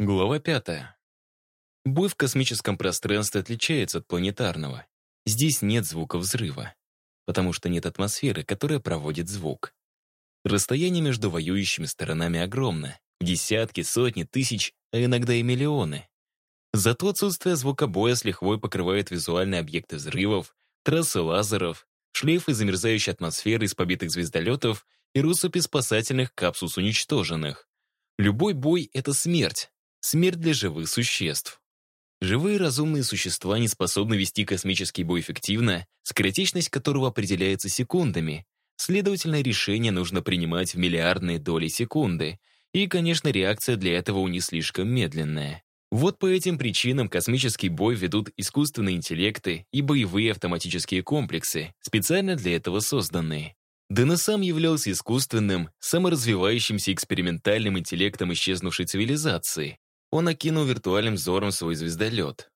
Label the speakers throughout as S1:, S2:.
S1: Глава пятая. Бой в космическом пространстве отличается от планетарного. Здесь нет звука взрыва, потому что нет атмосферы, которая проводит звук. Расстояние между воюющими сторонами огромно. Десятки, сотни, тысяч, а иногда и миллионы. Зато отсутствие звука боя с лихвой покрывает визуальные объекты взрывов, трассы лазеров, шлейфы замерзающей атмосферы из побитых звездолетов и россыпи спасательных капсул уничтоженных. Любой бой — это смерть. Смерть для живых существ. Живые разумные существа не способны вести космический бой эффективно, скоротечность которого определяется секундами. Следовательно, решение нужно принимать в миллиардные доли секунды. И, конечно, реакция для этого у них слишком медленная. Вот по этим причинам космический бой ведут искусственные интеллекты и боевые автоматические комплексы, специально для этого созданные. Дэн и сам являлся искусственным, саморазвивающимся экспериментальным интеллектом исчезнувшей цивилизации. Он окинул виртуальным взором свой звездолет.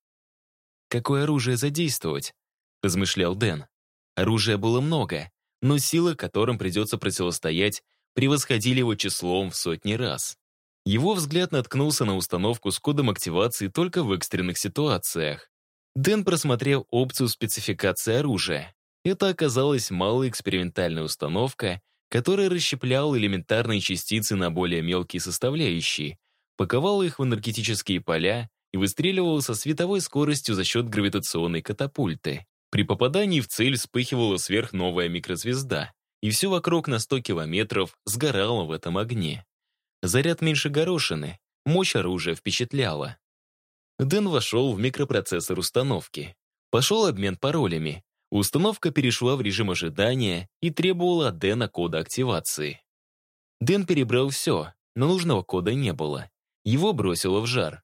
S1: «Какое оружие задействовать?» — размышлял Дэн. Оружия было много, но силы, которым придется противостоять, превосходили его числом в сотни раз. Его взгляд наткнулся на установку с кодом активации только в экстренных ситуациях. Дэн просмотрел опцию спецификации оружия. Это оказалась малая экспериментальная установка, которая расщепляла элементарные частицы на более мелкие составляющие, паковала их в энергетические поля и выстреливала со световой скоростью за счет гравитационной катапульты. При попадании в цель вспыхивала сверхновая микрозвезда, и все вокруг на 100 километров сгорало в этом огне. Заряд меньше горошины, мощь оружия впечатляла. Дэн вошел в микропроцессор установки. Пошел обмен паролями. Установка перешла в режим ожидания и требовала от Дэна кода активации. Дэн перебрал все, но нужного кода не было. Его бросило в жар.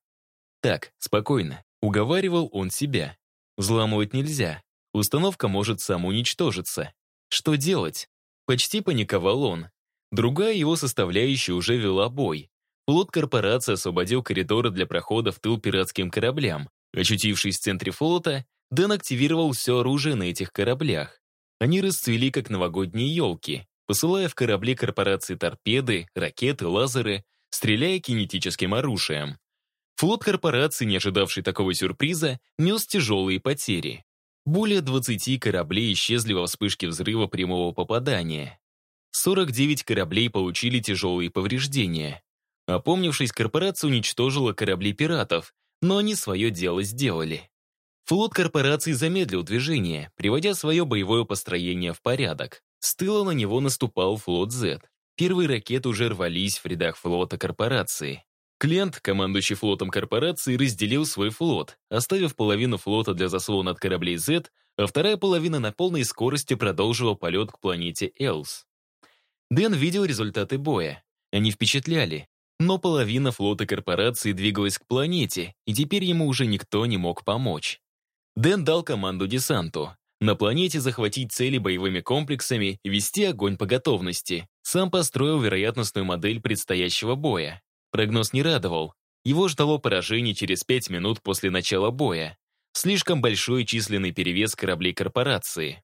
S1: Так, спокойно. Уговаривал он себя. Взламывать нельзя. Установка может самоуничтожиться. Что делать? Почти паниковал он. Другая его составляющая уже вела бой. Флот корпорации освободил коридоры для прохода в тыл пиратским кораблям. Очутившись в центре флота, Дэн активировал все оружие на этих кораблях. Они расцвели, как новогодние елки, посылая в корабли корпорации торпеды, ракеты, лазеры, стреляя кинетическим оружием. Флот корпорации, не ожидавший такого сюрприза, нес тяжелые потери. Более 20 кораблей исчезли во вспышке взрыва прямого попадания. 49 кораблей получили тяжелые повреждения. Опомнившись, корпорация уничтожила корабли пиратов, но они свое дело сделали. Флот корпорации замедлил движение, приводя свое боевое построение в порядок. С тыла на него наступал флот Z. Первые ракеты уже рвались в рядах флота корпорации. Клиент, командующий флотом корпорации, разделил свой флот, оставив половину флота для заслона от кораблей Z, а вторая половина на полной скорости продолжила полет к планете Элс. Дэн видел результаты боя. Они впечатляли. Но половина флота корпорации двигалась к планете, и теперь ему уже никто не мог помочь. Дэн дал команду десанту. На планете захватить цели боевыми комплексами вести огонь по готовности. Сам построил вероятностную модель предстоящего боя. Прогноз не радовал. Его ждало поражение через пять минут после начала боя. Слишком большой численный перевес кораблей корпорации.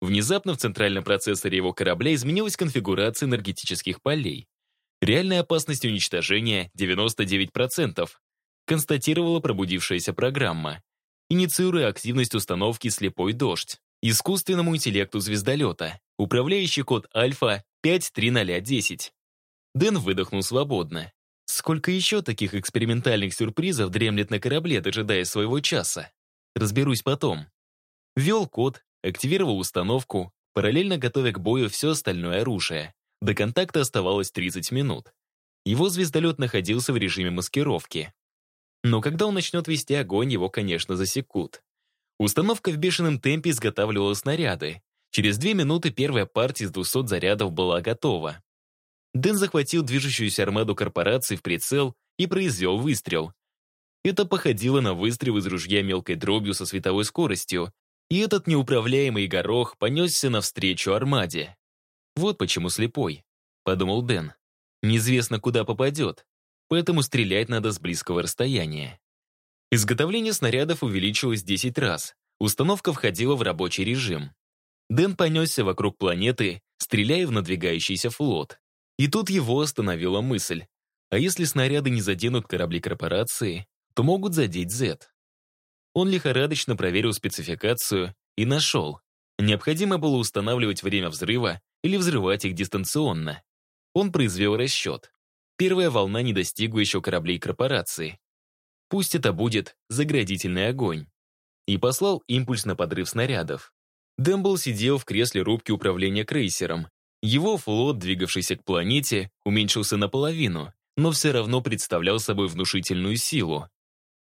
S1: Внезапно в центральном процессоре его корабля изменилась конфигурация энергетических полей. Реальная опасность уничтожения 99%, констатировала пробудившаяся программа. Инициируя активность установки «Слепой дождь» искусственному интеллекту звездолета, управляющий код Альфа 53010. Дэн выдохнул свободно. Сколько еще таких экспериментальных сюрпризов дремлет на корабле, дожидаясь своего часа? Разберусь потом. Ввел код, Активировал установку, параллельно готовя к бою все остальное оружие. До контакта оставалось 30 минут. Его звездолет находился в режиме маскировки. Но когда он начнет вести огонь, его, конечно, засекут. Установка в бешеном темпе изготавливала снаряды. Через две минуты первая партия из 200 зарядов была готова. Дэн захватил движущуюся армаду корпорации в прицел и произвел выстрел. Это походило на выстрел из ружья мелкой дробью со световой скоростью, и этот неуправляемый горох понесся навстречу армаде. «Вот почему слепой», — подумал Дэн. «Неизвестно, куда попадет, поэтому стрелять надо с близкого расстояния». Изготовление снарядов увеличилось 10 раз. Установка входила в рабочий режим. Дэн понесся вокруг планеты, стреляя в надвигающийся флот. И тут его остановила мысль. А если снаряды не заденут корабли корпорации, то могут задеть Z. Он лихорадочно проверил спецификацию и нашел. Необходимо было устанавливать время взрыва или взрывать их дистанционно. Он произвел расчет. Первая волна не достигла еще кораблей корпорации. Пусть это будет заградительный огонь. И послал импульс на подрыв снарядов. Дэмбл сидел в кресле рубки управления крейсером. Его флот, двигавшийся к планете, уменьшился наполовину, но все равно представлял собой внушительную силу.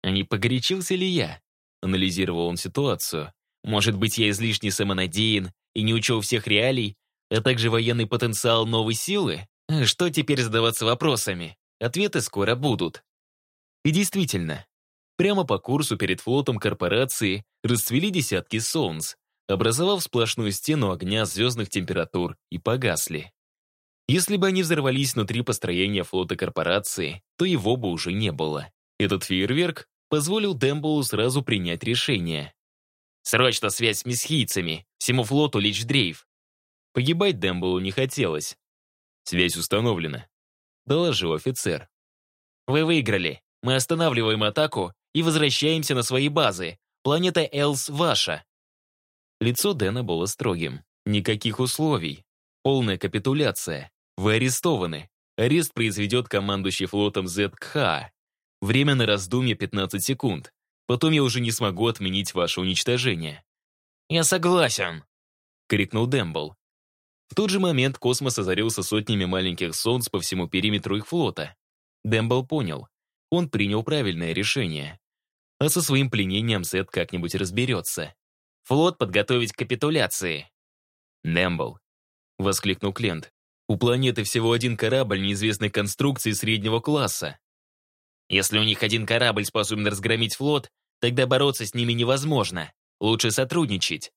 S1: «А не погорячился ли я?» — анализировал он ситуацию. «Может быть, я излишне самонадеян и не учел всех реалий, а также военный потенциал новой силы? Что теперь задаваться вопросами? Ответы скоро будут». И действительно, прямо по курсу перед флотом корпорации расцвели десятки солнц, образовав сплошную стену огня звездных температур и погасли. Если бы они взорвались внутри построения флота корпорации, то его бы уже не было. Этот фейерверк позволил Дэмблу сразу принять решение. «Срочно связь с месхийцами! Всему флоту лечь дрейф!» Погибать Дэмблу не хотелось. «Связь установлена», — доложил офицер. «Вы выиграли. Мы останавливаем атаку и возвращаемся на свои базы. Планета Элс ваша. Лицо Дэна было строгим. Никаких условий. Полная капитуляция. Вы арестованы. Арест произведет командующий флотом ЗКХ. Время на раздумье 15 секунд. Потом я уже не смогу отменить ваше уничтожение. «Я согласен!» — крикнул Дэмбл. В тот же момент космос озарился сотнями маленьких солнц по всему периметру их флота. Дэмбл понял. Он принял правильное решение. А со своим пленением Зет как-нибудь разберется. Флот подготовить к капитуляции. «Нембл», — воскликнул Клент. «У планеты всего один корабль неизвестной конструкции среднего класса. Если у них один корабль способен разгромить флот, тогда бороться с ними невозможно. Лучше сотрудничать».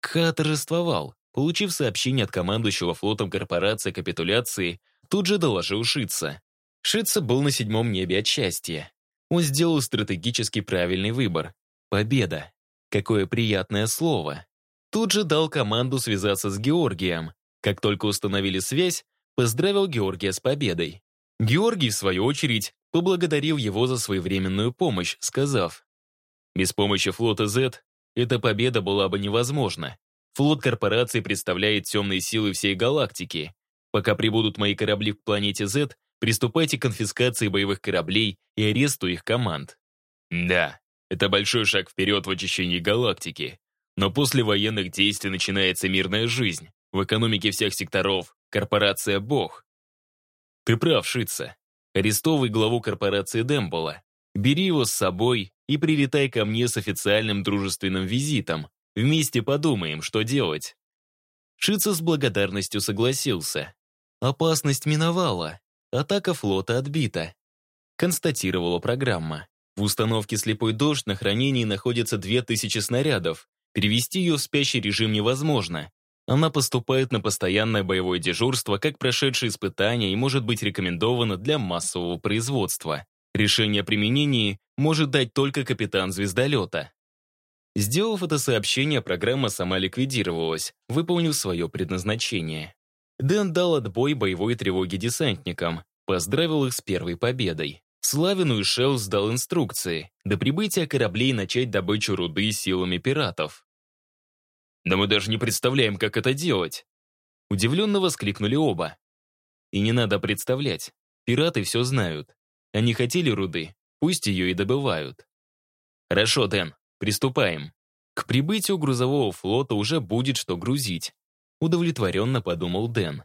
S1: Ка торжествовал, получив сообщение от командующего флотом корпорации капитуляции, тут же доложил Шитца. Шитца был на седьмом небе от счастья. Он сделал стратегически правильный выбор. Победа. Какое приятное слово. Тут же дал команду связаться с Георгием. Как только установили связь, поздравил Георгия с победой. Георгий, в свою очередь, поблагодарил его за своевременную помощь, сказав, «Без помощи флота Z эта победа была бы невозможна. Флот корпорации представляет темные силы всей галактики. Пока прибудут мои корабли к планете Z, приступайте к конфискации боевых кораблей и аресту их команд». «Да, это большой шаг вперед в очищении галактики. Но после военных действий начинается мирная жизнь. В экономике всех секторов корпорация «Бог». Ты прав, Шица. Арестовывай главу корпорации Дембола. Бери его с собой и прилетай ко мне с официальным дружественным визитом. Вместе подумаем, что делать. Шица с благодарностью согласился. Опасность миновала. Атака флота отбита. Констатировала программа. В установке «Слепой дождь» на хранении находится 2000 снарядов. Перевести ее в спящий режим невозможно. Она поступает на постоянное боевое дежурство, как прошедшее испытание и может быть рекомендована для массового производства. Решение о применении может дать только капитан звездолета. Сделав это сообщение, программа сама ликвидировалась, выполнив свое предназначение. Дэн дал отбой боевой тревоги десантникам, поздравил их с первой победой. Славину и Шелл сдал инструкции. До прибытия кораблей начать добычу руды силами пиратов. «Да мы даже не представляем, как это делать!» Удивленно воскликнули оба. И не надо представлять. Пираты все знают. Они хотели руды, пусть ее и добывают. Хорошо, Дэн, приступаем. К прибытию грузового флота уже будет что грузить. Удовлетворенно подумал Дэн.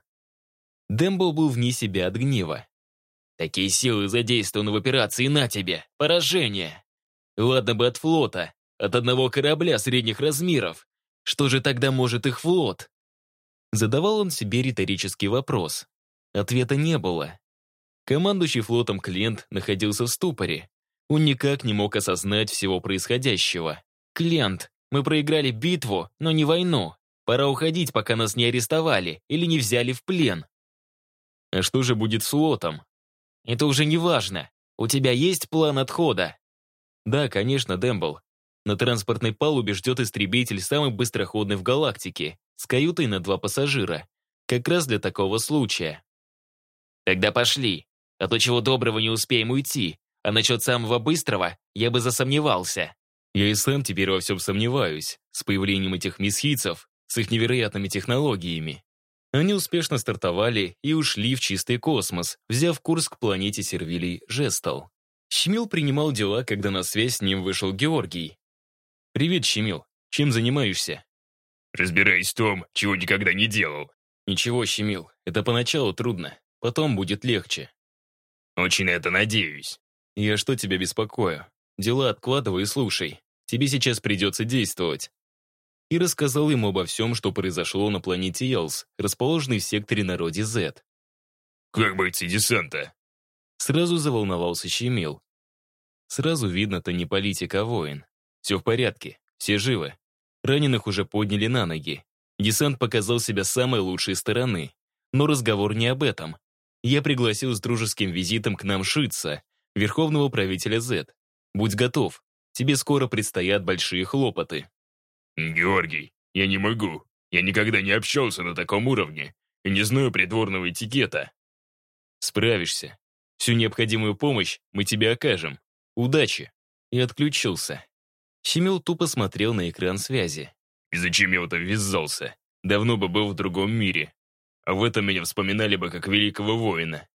S1: Дэмбл был вне себя от гнева. Такие силы задействованы в операции на тебе. Поражение. Ладно бы от флота, от одного корабля средних размеров. Что же тогда может их флот? Задавал он себе риторический вопрос. Ответа не было. Командующий флотом Клент находился в ступоре. Он никак не мог осознать всего происходящего. «Клент, мы проиграли битву, но не войну. Пора уходить, пока нас не арестовали или не взяли в плен». «А что же будет с флотом?» Это уже не важно. У тебя есть план отхода?» «Да, конечно, Дэмбл. На транспортной палубе ждет истребитель, самый быстроходный в галактике, с каютой на два пассажира. Как раз для такого случая». «Тогда пошли.
S2: а то чего доброго не успеем уйти. А насчет самого быстрого я бы засомневался.
S1: Я и сам теперь во всем сомневаюсь, с появлением этих месхийцев, с их невероятными технологиями. Они успешно стартовали и ушли в чистый космос, взяв курс к планете Сервилий Жестал. Щемил принимал дела, когда на связь с ним вышел Георгий. «Привет, Щемил. Чем занимаешься?»
S3: «Разбираюсь в том, чего никогда не делал».
S1: «Ничего, Щемил, это поначалу трудно, потом будет легче».
S3: «Очень на это надеюсь».
S1: «Я что тебя беспокою? Дела откладывай и слушай. Тебе сейчас придется действовать». И рассказал ему обо всем, что произошло на планете Елс, расположенной в секторе народе Z.
S3: «Как бойцы десанта?»
S1: Сразу заволновался Щемил. Сразу видно, то не политик, а воин. Все в порядке, все живы. Раненых уже подняли на ноги. Десант показал себя самой лучшей стороны. Но разговор не об этом. Я пригласил с дружеским визитом к нам Шица, верховного правителя Z. Будь готов, тебе скоро предстоят большие хлопоты.
S3: «Георгий, я не могу. Я никогда не общался на таком уровне и не знаю придворного этикета».
S1: «Справишься. Всю необходимую помощь мы тебе окажем. Удачи!» И отключился. Щемил тупо смотрел на экран связи.
S3: «И зачем я в это ввязался? Давно бы был в другом мире. А в этом меня вспоминали бы как великого воина».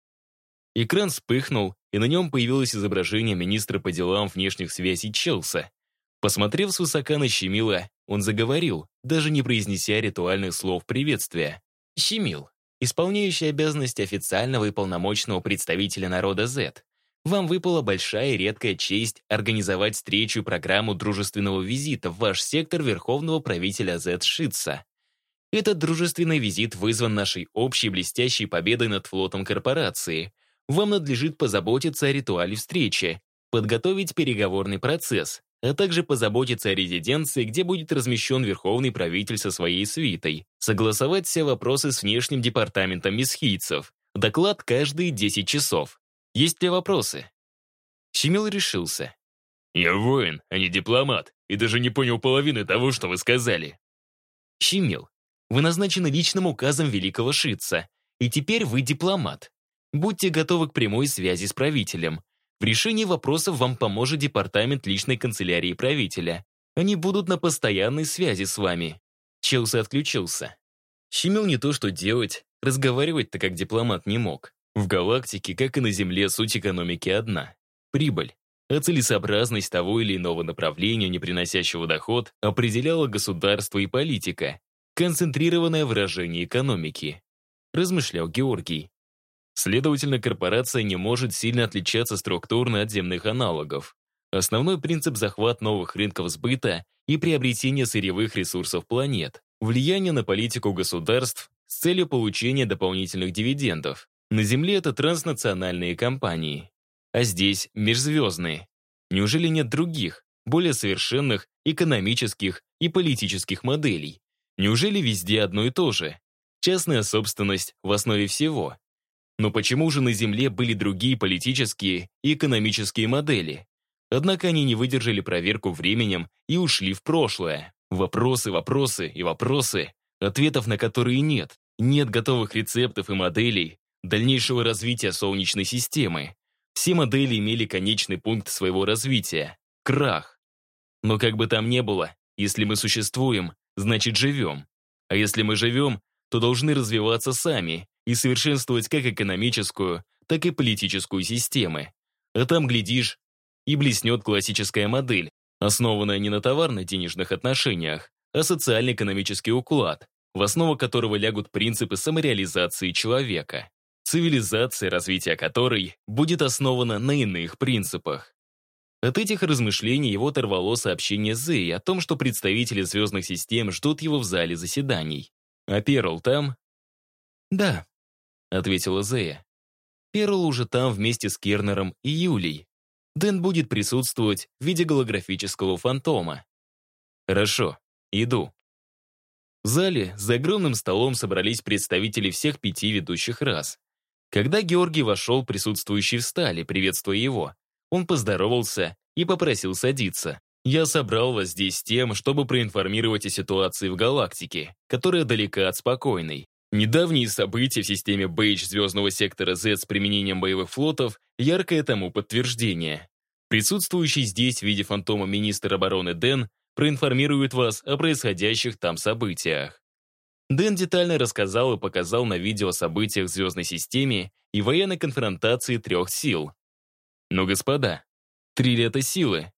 S1: Экран вспыхнул, и на нем появилось изображение министра по делам внешних связей Челса. Посмотрев свысока на Щемила, он заговорил, даже не произнеся ритуальных слов приветствия. «Щемил, исполняющий обязанности официального и полномочного представителя народа Z, вам выпала большая и редкая честь организовать встречу и программу дружественного визита в ваш сектор верховного правителя Z Шитса. Этот дружественный визит вызван нашей общей блестящей победой над флотом корпорации. Вам надлежит позаботиться о ритуале встречи, подготовить переговорный процесс, а также позаботиться о резиденции, где будет размещен верховный правитель со своей свитой, согласовать все вопросы с внешним департаментом месхийцев, доклад каждые 10 часов. Есть ли вопросы? Щемил решился.
S3: «Я воин, а не дипломат, и даже не понял половины того, что вы сказали».
S1: Щемил, вы назначены личным указом великого Шитца, и теперь вы дипломат. Будьте готовы к прямой связи с правителем. В решении вопросов вам поможет департамент личной канцелярии правителя. Они будут на постоянной связи с вами». Челси отключился. Щемил не то что делать, разговаривать-то как дипломат не мог. В галактике, как и на Земле, суть экономики одна — прибыль. А целесообразность того или иного направления, не приносящего доход, определяла государство и политика, концентрированное выражение экономики. Размышлял Георгий. Следовательно, корпорация не может сильно отличаться структурно от земных аналогов. Основной принцип — захват новых рынков сбыта и приобретение сырьевых ресурсов планет, влияние на политику государств с целью получения дополнительных дивидендов. На Земле это транснациональные компании, а здесь межзвездные. Неужели нет других, более совершенных экономических и политических моделей? Неужели везде одно и то же? Частная собственность в основе всего. Но почему же на Земле были другие политические и экономические модели? Однако они не выдержали проверку временем и ушли в прошлое. Вопросы, вопросы и вопросы, ответов на которые нет. Нет готовых рецептов и моделей дальнейшего развития Солнечной системы. Все модели имели конечный пункт своего развития — крах. Но как бы там ни было, если мы существуем, значит живем. А если мы живем, то должны развиваться сами и совершенствовать как экономическую, так и политическую системы. А там, глядишь, и блеснет классическая модель, основанная не на товарно-денежных отношениях, а социально-экономический уклад, в основу которого лягут принципы самореализации человека. Цивилизация, развития которой будет основана на иных принципах. От этих размышлений его оторвало сообщение Зеи о том, что представители звездных систем ждут его в зале заседаний. А Перл там? Да, — ответила Зея. Перл уже там вместе с Кернером и Юлей. Дэн будет присутствовать в виде голографического фантома. Хорошо, иду. В зале за огромным столом собрались представители всех пяти ведущих рас. Когда Георгий вошел, присутствующие встали, приветствуя его. Он поздоровался и попросил садиться. «Я собрал вас здесь тем, чтобы проинформировать о ситуации в галактике, которая далека от спокойной. Недавние события в системе Бейдж звездного сектора Z с применением боевых флотов — яркое тому подтверждение. Присутствующий здесь в виде фантома министр обороны Дэн проинформирует вас о происходящих там событиях. Дэн детально рассказал и показал на видео о событиях в звездной системе и военной конфронтации трех сил. Но, господа, три это силы?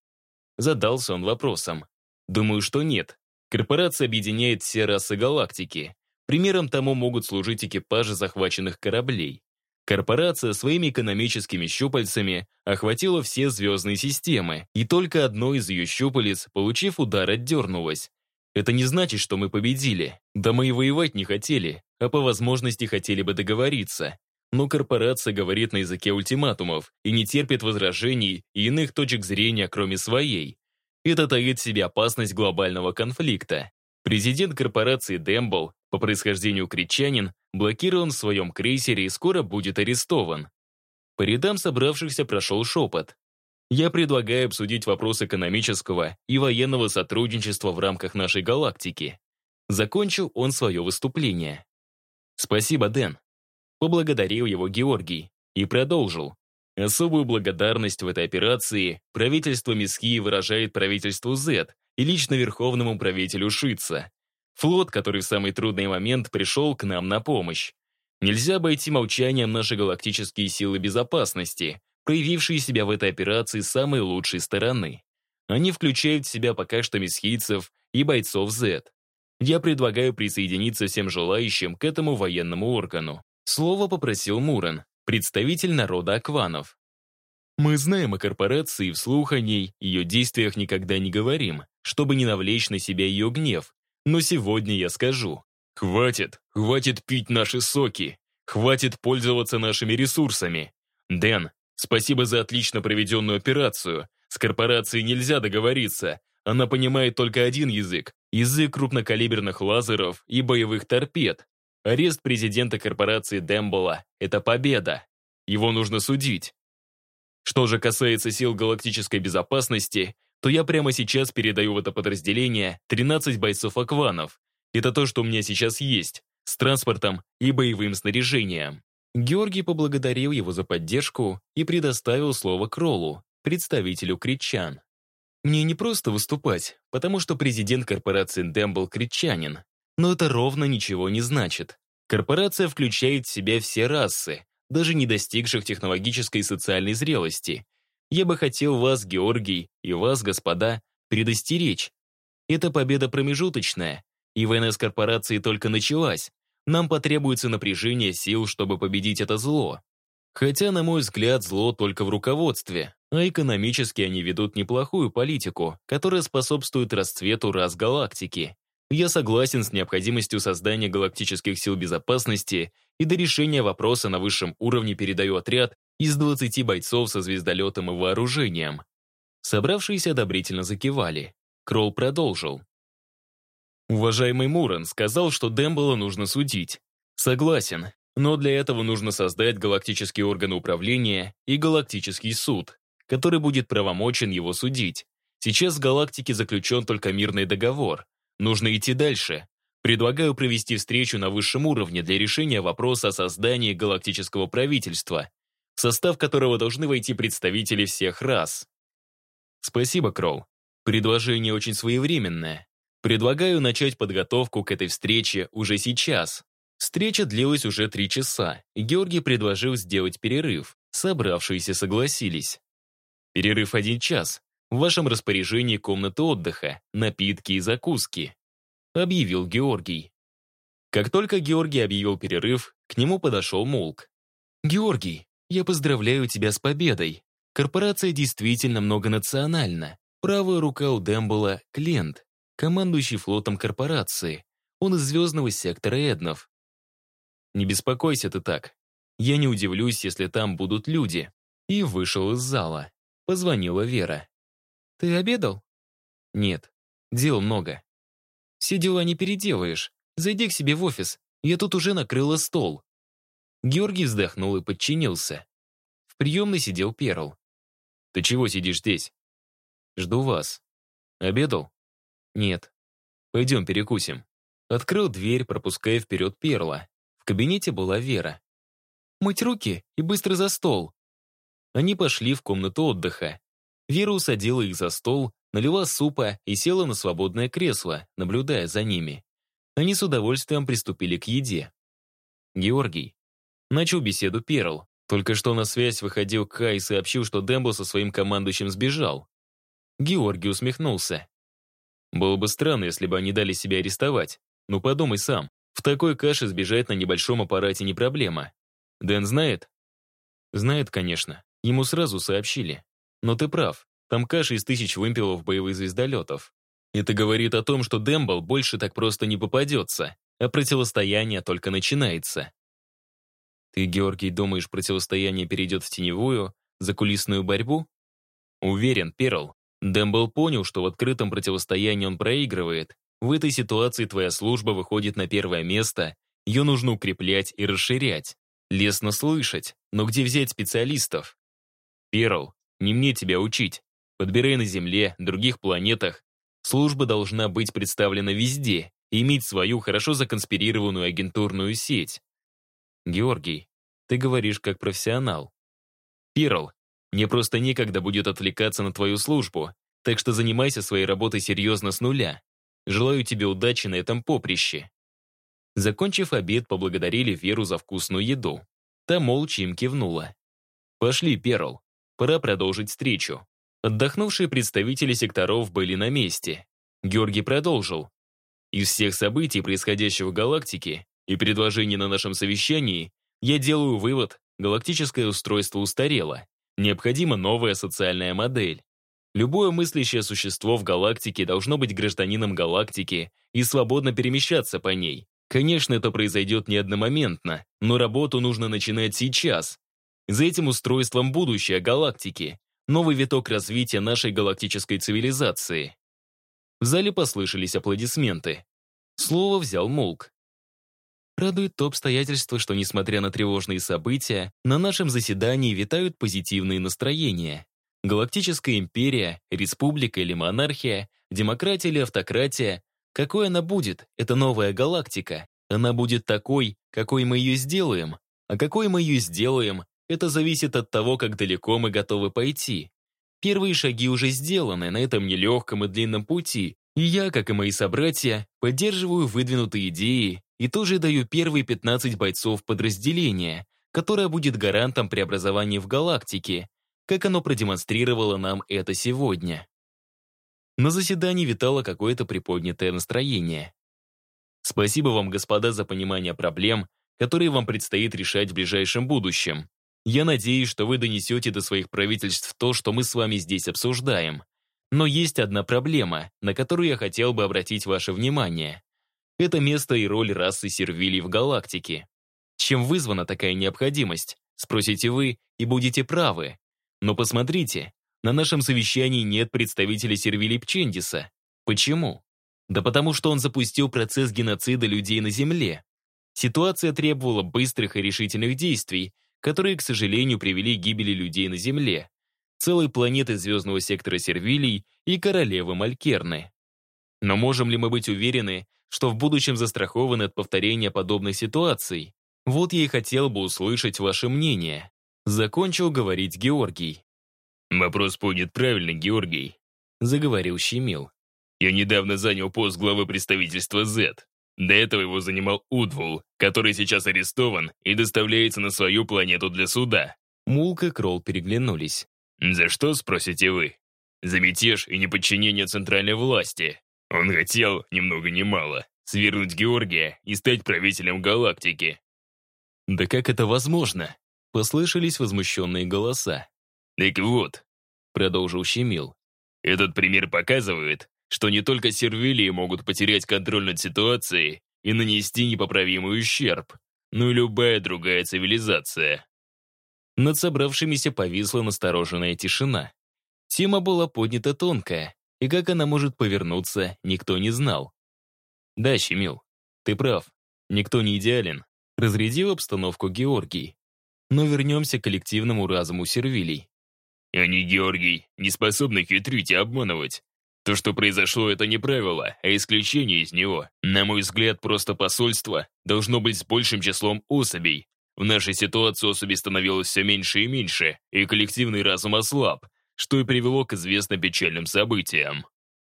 S1: Задался он вопросом. Думаю, что нет. Корпорация объединяет все расы галактики. Примером тому могут служить экипажи захваченных кораблей. Корпорация своими экономическими щупальцами охватила все звездные системы, и только одно из ее щупалец, получив удар, отдернулось. Это не значит, что мы победили. Да мы и воевать не хотели, а по возможности хотели бы договориться. Но корпорация говорит на языке ультиматумов и не терпит возражений и иных точек зрения, кроме своей. Это таит в себе опасность глобального конфликта. Президент корпорации Дембл по происхождению кричанин, блокирован в своем крейсере и скоро будет арестован. По рядам собравшихся прошел шепот. Я предлагаю обсудить вопрос экономического и военного сотрудничества в рамках нашей галактики. Закончил он свое выступление. Спасибо, Дэн. Поблагодарил его Георгий и продолжил. Особую благодарность в этой операции правительство Месхии выражает правительству Z и лично верховному правителю Шица. Флот, который в самый трудный момент пришел к нам на помощь. Нельзя обойти молчанием наши галактические силы безопасности, проявившие себя в этой операции с самой лучшей стороны. Они включают в себя пока что месхийцев и бойцов Z. Я предлагаю присоединиться всем желающим к этому военному органу. Слово попросил Мурен, представитель народа Акванов. Мы знаем о корпорации, вслух о ней, ее действиях никогда не говорим, чтобы не навлечь на себя ее гнев, но сегодня я скажу. Хватит, хватит пить наши соки. Хватит пользоваться нашими ресурсами. Дэн, спасибо за отлично проведенную операцию. С корпорацией нельзя договориться. Она понимает только один язык. Язык крупнокалиберных лазеров и боевых торпед. Арест президента корпорации Дембола — это победа. Его нужно судить. Что же касается сил галактической безопасности, то я прямо сейчас передаю в это подразделение 13 бойцов-акванов. Это то, что у меня сейчас есть, с транспортом и боевым снаряжением. Георгий поблагодарил его за поддержку и предоставил слово Кроллу, представителю критчан. Мне не просто выступать, потому что президент корпорации Дембл критчанин, но это ровно ничего не значит. Корпорация включает в себя все расы, даже не достигших технологической и социальной зрелости, я бы хотел вас, Георгий, и вас, господа, предостеречь. Это победа промежуточная, и война с корпорацией только началась. Нам потребуется напряжение сил, чтобы победить это зло. Хотя, на мой взгляд, зло только в руководстве, а экономически они ведут неплохую политику, которая способствует расцвету раз галактики. Я согласен с необходимостью создания галактических сил безопасности и до решения вопроса на высшем уровне передаю отряд из 20 бойцов со звездолетом и вооружением. Собравшиеся одобрительно закивали. Кролл продолжил. Уважаемый Муран сказал, что Дембола нужно судить. Согласен, но для этого нужно создать галактический орган управления и галактический суд, который будет правомочен его судить. Сейчас в галактике заключен только мирный договор. Нужно идти дальше. Предлагаю провести встречу на высшем уровне для решения вопроса о создании галактического правительства в состав которого должны войти представители всех рас. Спасибо, Кроу. Предложение очень своевременное. Предлагаю начать подготовку к этой встрече уже сейчас. Встреча длилась уже три часа, и Георгий предложил сделать перерыв. Собравшиеся согласились. Перерыв один час. В вашем распоряжении комната отдыха, напитки и закуски. Объявил Георгий. Как только Георгий объявил перерыв, к нему подошел Молк. «Георгий, я поздравляю тебя с победой. Корпорация действительно многонациональна. Правая рука у Дембола — Клент, командующий флотом корпорации. Он из звездного сектора Эднов. Не беспокойся ты так. Я не удивлюсь, если там будут люди. И вышел из зала. Позвонила Вера. Ты обедал? Нет, дел много. Все дела не переделаешь. Зайди к себе в офис. Я тут уже накрыла стол. Георгий вздохнул и подчинился. В приемной сидел Перл. «Ты чего сидишь здесь?» «Жду вас». «Обедал?» «Нет». «Пойдем перекусим». Открыл дверь, пропуская вперед Перла. кабинете была Вера. «Мыть руки и быстро за стол». Они пошли в комнату отдыха. Вера усадила их за стол, налила супа и села на свободное кресло, наблюдая за ними. Они с удовольствием приступили к еде. Георгий. Начал беседу Перл. Только что на связь выходил Кай и сообщил, что Дэмбо со своим командующим сбежал. Георгий усмехнулся. Было бы странно, если бы они дали себя арестовать. Ну подумай сам. В такой каше сбежать на небольшом аппарате не проблема. Дэн знает? Знает, конечно. Ему сразу сообщили. Но ты прав. Там каша из тысяч вымпелов боевых звездолетов. Это говорит о том, что Дэмбл больше так просто не попадется, а противостояние только начинается. Ты, Георгий, думаешь, противостояние перейдет в теневую, закулисную борьбу? Уверен, Перл. Дэмбл понял, что в открытом противостоянии он проигрывает. В этой ситуации твоя служба выходит на первое место, ее нужно укреплять и расширять. Лестно слышать, но где взять специалистов? Перл, не мне тебя учить. Подбирай на Земле, других планетах. Служба должна быть представлена везде и иметь свою хорошо законспирированную агентурную сеть. Георгий, ты говоришь как профессионал. Перл, мне просто некогда будет отвлекаться на твою службу, так что занимайся своей работой серьезно с нуля. Желаю тебе удачи на этом поприще. Закончив обед, поблагодарили Веру за вкусную еду. Та молча им кивнула. «Пошли, Перл. Пора продолжить встречу». Отдохнувшие представители секторов были на месте. Георгий продолжил. Из всех событий, происходящих в галактике, и предложений на нашем совещании, я делаю вывод, галактическое устройство устарело. Необходима новая социальная модель. Любое мыслящее существо в галактике должно быть гражданином галактики и свободно перемещаться по ней. Конечно, это произойдет не одномоментно, но работу нужно начинать сейчас. За этим устройством будущее галактики, новый виток развития нашей галактической цивилизации. В зале послышались аплодисменты. Слово взял Молк. Радует то обстоятельство, что, несмотря на тревожные события, на нашем заседании витают позитивные настроения. Галактическая империя, республика или монархия, демократия или автократия, какой она будет, эта новая галактика? Она будет такой, какой мы ее сделаем. А какой мы ее сделаем, это зависит от того, как далеко мы готовы пойти. Первые шаги уже сделаны на этом нелегком и длинном пути, и я, как и мои собратья, поддерживаю выдвинутые идеи и тоже даю первые 15 бойцов подразделения, которое будет гарантом преобразования в галактике, как оно продемонстрировало нам это сегодня. На заседании витало какое-то приподнятое настроение. Спасибо вам, господа, за понимание проблем, которые вам предстоит решать в ближайшем будущем. Я надеюсь, что вы донесете до своих правительств то, что мы с вами здесь обсуждаем. Но есть одна проблема, на которую я хотел бы обратить ваше внимание. Это место и роль расы сервилий в галактике. Чем вызвана такая необходимость? Спросите вы, и будете правы. Но посмотрите, на нашем совещании нет представителя сервилий Пчендиса. Почему? Да потому что он запустил процесс геноцида людей на Земле. Ситуация требовала быстрых и решительных действий, которые, к сожалению, привели к гибели людей на Земле, целой планеты звездного сектора Сервилий и королевы Малькерны. Но можем ли мы быть уверены, что в будущем застрахованы от повторения подобных ситуаций? Вот я и хотел бы услышать ваше мнение. Закончил говорить Георгий.
S3: «Вопрос понят правильно, Георгий», —
S1: заговорил Щемил.
S3: «Я недавно занял пост главы представительства Z. До этого его занимал Удвул, который сейчас арестован и доставляется на свою планету для суда.
S1: Мулк и Кролл переглянулись.
S3: «За что, спросите вы? За мятеж и неподчинение центральной власти. Он хотел, ни много ни мало, свергнуть Георгия и стать правителем галактики».
S1: «Да как это возможно?» Послышались возмущенные голоса.
S3: «Так вот», — продолжил Щемил, «этот пример показывает, что не только сервилии могут потерять контроль над ситуацией и нанести непоправимый ущерб, но и любая другая цивилизация.
S1: Над собравшимися повисла настороженная тишина. Тема была поднята тонкая, и как она может повернуться, никто не знал. «Да, Щемил, ты прав, никто не идеален», разрядил обстановку Георгий. Но вернемся к коллективному разуму сервилий.
S3: Они, Георгий, не способны хитрить и обманывать. То, что произошло, это не правило, а исключение из него. На мой взгляд, просто посольство должно быть с большим числом особей. В нашей ситуации особей становилось все меньше и меньше, и коллективный разум ослаб, что и привело к известно печальным событиям.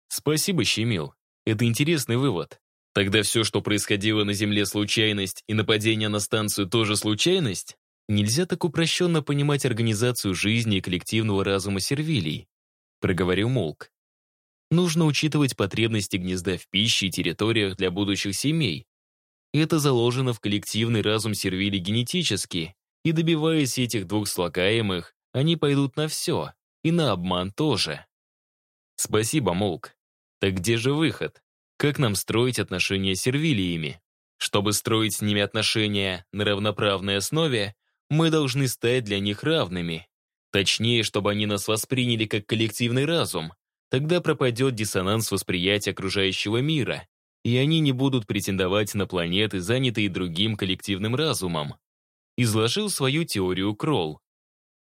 S1: Спасибо, Щемил. Это интересный вывод. Тогда все, что происходило на Земле, случайность, и нападение на станцию тоже случайность? Нельзя так упрощенно понимать организацию жизни и коллективного разума сервилий, проговорил Молк. Нужно учитывать потребности гнезда в пище и территориях для будущих семей. Это заложено в коллективный разум сервилий генетически, и добиваясь этих двух слагаемых, они пойдут на все, и на обман тоже. Спасибо, Молк. Так где же выход? Как нам строить отношения с сервилиями? Чтобы строить с ними отношения на равноправной основе, мы должны стать для них равными. Точнее, чтобы они нас восприняли как коллективный разум, Тогда пропадет диссонанс восприятия окружающего мира, и они не будут претендовать на планеты, занятые другим коллективным разумом. Изложил свою теорию Кролл.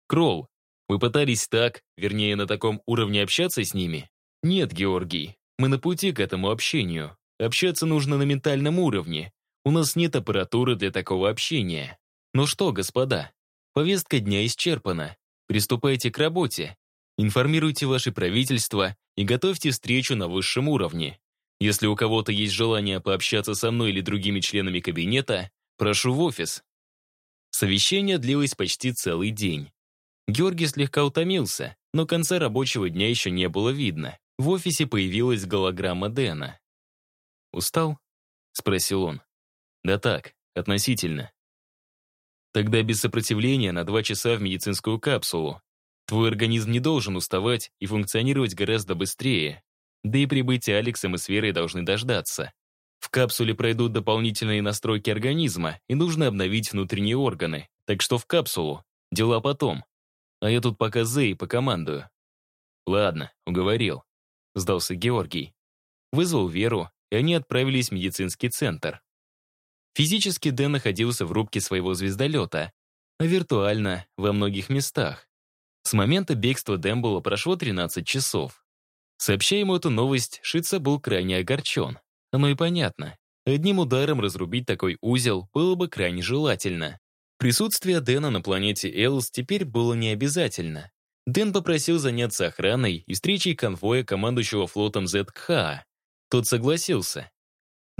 S1: Кролл, вы пытались так, вернее, на таком уровне общаться с ними? Нет, Георгий, мы на пути к этому общению. Общаться нужно на ментальном уровне. У нас нет аппаратуры для такого общения. Ну что, господа, повестка дня исчерпана. Приступайте к работе. Информируйте ваше правительство и готовьте встречу на высшем уровне. Если у кого-то есть желание пообщаться со мной или другими членами кабинета, прошу в офис. Совещание длилось почти целый день. Георгий слегка утомился, но конца рабочего дня еще не было видно. В офисе появилась голограмма Дэна. «Устал?» — спросил он. «Да так, относительно». «Тогда без сопротивления на два часа в медицинскую капсулу. Твой организм не должен уставать и функционировать гораздо быстрее. Да и прибытие Алекса мы с Верой должны дождаться. В капсуле пройдут дополнительные настройки организма, и нужно обновить внутренние органы. Так что в капсулу. Дела потом. А я тут пока Зей покомандую. Ладно, уговорил. Сдался Георгий. Вызвал Веру, и они отправились в медицинский центр. Физически Дэн находился в рубке своего звездолета, а виртуально — во многих местах. С момента бегства Дэмбола прошло 13 часов. Сообщая ему эту новость, Шица был крайне огорчен. Оно и понятно. Одним ударом разрубить такой узел было бы крайне желательно. Присутствие Дэна на планете Элс теперь было не обязательно. Дэн попросил заняться охраной и встречей конвоя командующего флотом ZKH. Тот согласился.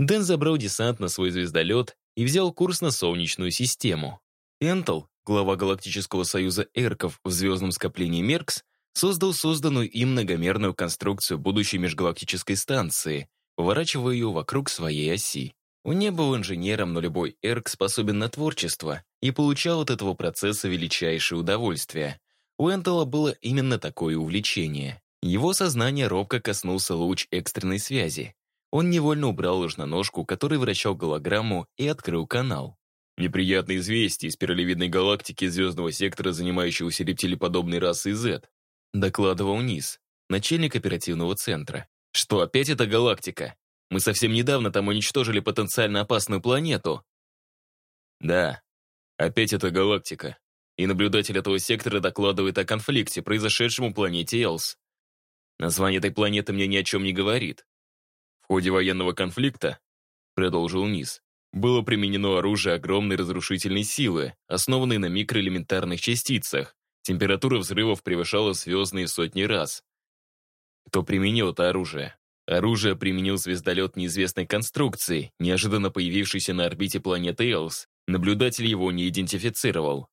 S1: Дэн забрал десант на свой звездолет и взял курс на Солнечную систему. Энтл, глава Галактического союза эрков в звездном скоплении Меркс, создал созданную им многомерную конструкцию будущей межгалактической станции, поворачивая ее вокруг своей оси. Он не был инженером, но любой эрк способен на творчество и получал от этого процесса величайшее удовольствие. У Энтела было именно такое увлечение. Его сознание робко коснулся луч экстренной связи. Он невольно убрал ложноножку, который вращал голограмму, и открыл канал. Неприятные известия из спиралевидной галактики звездного сектора, занимающегося рептилиподобной расой Z, докладывал Низ, начальник оперативного центра. Что, опять эта галактика? Мы совсем недавно там уничтожили потенциально опасную планету. Да, опять эта галактика. И наблюдатель этого сектора докладывает о конфликте, произошедшем у планете Элс. Название этой планеты мне ни о чем не говорит. В ходе военного конфликта, продолжил Низ, было применено оружие огромной разрушительной силы, основанной на микроэлементарных частицах. Температура взрывов превышала звездные сотни раз. Кто применил это оружие? Оружие применил звездолет неизвестной конструкции, неожиданно появившийся на орбите планеты Элс. Наблюдатель его не идентифицировал.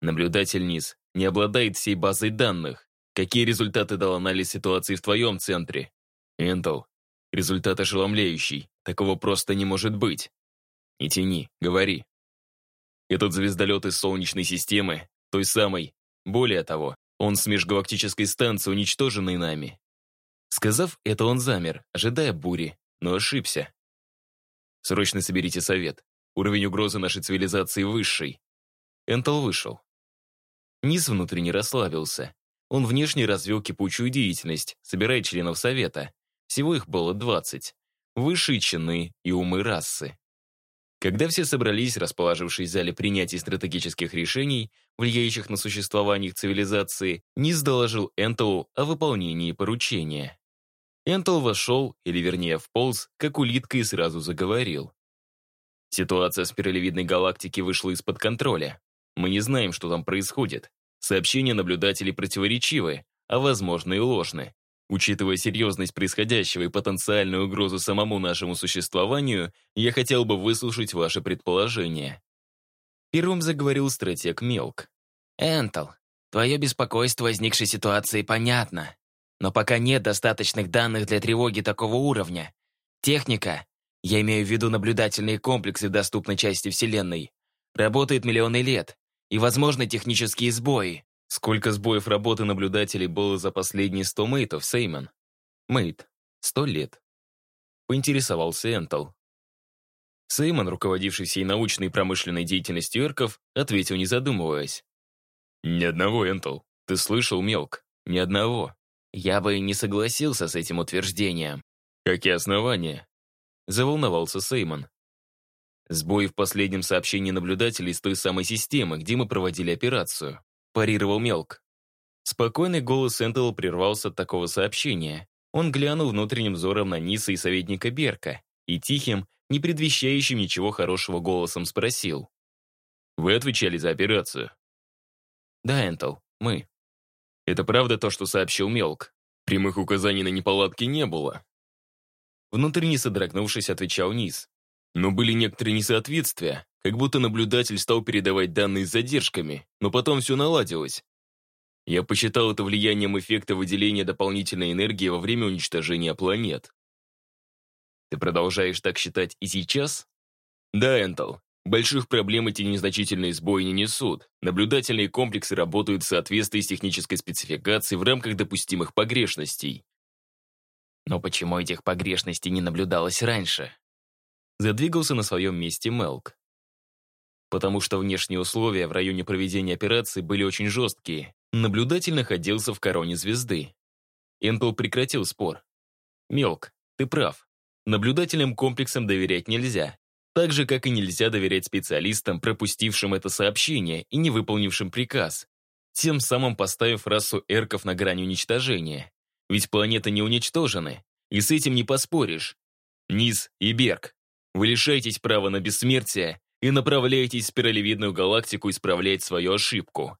S1: Наблюдатель низ не обладает всей базой данных. Какие результаты дал анализ ситуации в твоем центре? Энтл. Результат ошеломляющий. Такого просто не может быть. Не тяни, говори. Этот звездолет из Солнечной системы, той самой, более того, он с межгалактической станции, уничтоженной нами. Сказав это, он замер, ожидая бури, но ошибся. Срочно соберите совет. Уровень угрозы нашей цивилизации высший. Энтел вышел. Низ внутренне расслабился. Он внешне развел кипучую деятельность, собирая членов совета. Всего их было 20. Высшие чины и умы расы. Когда все собрались, расположившись в зале принятия стратегических решений, влияющих на существование их цивилизации, Низ доложил Энтоу о выполнении поручения. Энтл вошел, или вернее вполз, как улитка и сразу заговорил. Ситуация в спиралевидной галактике вышла из-под контроля. Мы не знаем, что там происходит. Сообщения наблюдателей противоречивы, а возможно и ложны. Учитывая серьезность происходящего и потенциальную угрозу самому нашему существованию, я хотел бы выслушать ваши предположения. Первым заговорил стратег Мелк.
S2: «Энтл, твое беспокойство возникшей ситуации понятно. Но пока нет достаточных данных для тревоги такого уровня. Техника, я имею в виду наблюдательные комплексы в доступной части Вселенной, работает миллионы лет, и возможны технические сбои.
S1: Сколько сбоев работы наблюдателей было за последние сто мейтов, Сеймон? Мейт. Сто лет. Поинтересовался Энтл. Сеймон, руководивший всей научной и промышленной деятельностью Эрков, ответил, не задумываясь. «Ни одного, Энтл. Ты слышал, Мелк? Ни одного».
S2: Я бы не согласился с этим утверждением.
S1: Какие основания? Заволновался Сеймон. Сбой в последнем сообщении наблюдателей с той самой системы, где мы проводили операцию. Парировал Мелк. Спокойный голос Энтела прервался от такого сообщения. Он глянул внутренним взором на Ниса и советника Берка и тихим, не предвещающим ничего хорошего голосом спросил. «Вы отвечали за операцию?» «Да, Энтел, мы». Это правда то, что сообщил Мелк. Прямых указаний на неполадки не было. Внутренне содрогнувшись, отвечал Низ. Но были некоторые несоответствия, как будто наблюдатель стал передавать данные с задержками, но потом все наладилось. Я посчитал это влиянием эффекта выделения дополнительной энергии во время уничтожения планет. Ты продолжаешь так считать и сейчас? Да, Энтл, Больших проблем эти незначительные сбои не несут. Наблюдательные комплексы работают в соответствии с технической спецификацией в рамках допустимых погрешностей.
S2: Но почему этих погрешностей не наблюдалось раньше?
S1: Задвигался на своем месте Мелк. Потому что внешние условия в районе проведения операции были очень жесткие. Наблюдатель находился в короне звезды. Энтл прекратил спор. «Мелк, ты прав. Наблюдательным комплексам доверять нельзя. Так же, как и нельзя доверять специалистам, пропустившим это сообщение и не выполнившим приказ, тем самым поставив расу эрков на грани уничтожения. Ведь планеты не уничтожены, и с этим не поспоришь. Низ и Берг, вы лишаетесь права на бессмертие и направляетесь в спиралевидную галактику исправлять свою ошибку.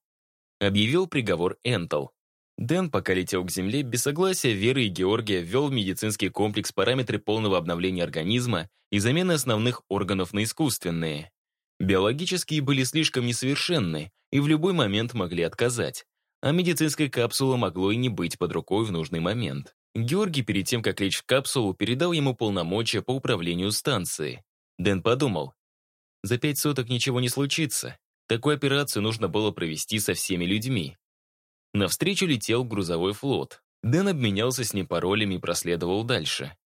S1: Объявил приговор Энтл. Дэн, пока летел к Земле, без согласия Веры и Георгия ввел в медицинский комплекс параметры полного обновления организма и замены основных органов на искусственные. Биологические были слишком несовершенны и в любой момент могли отказать, а медицинская капсула могло и не быть под рукой в нужный момент. Георгий перед тем, как лечь в капсулу, передал ему полномочия по управлению станцией. Дэн подумал, за пять суток ничего не случится. Такую операцию нужно было провести со всеми людьми. Навстречу летел грузовой флот. Дэн обменялся с ним паролями и проследовал дальше.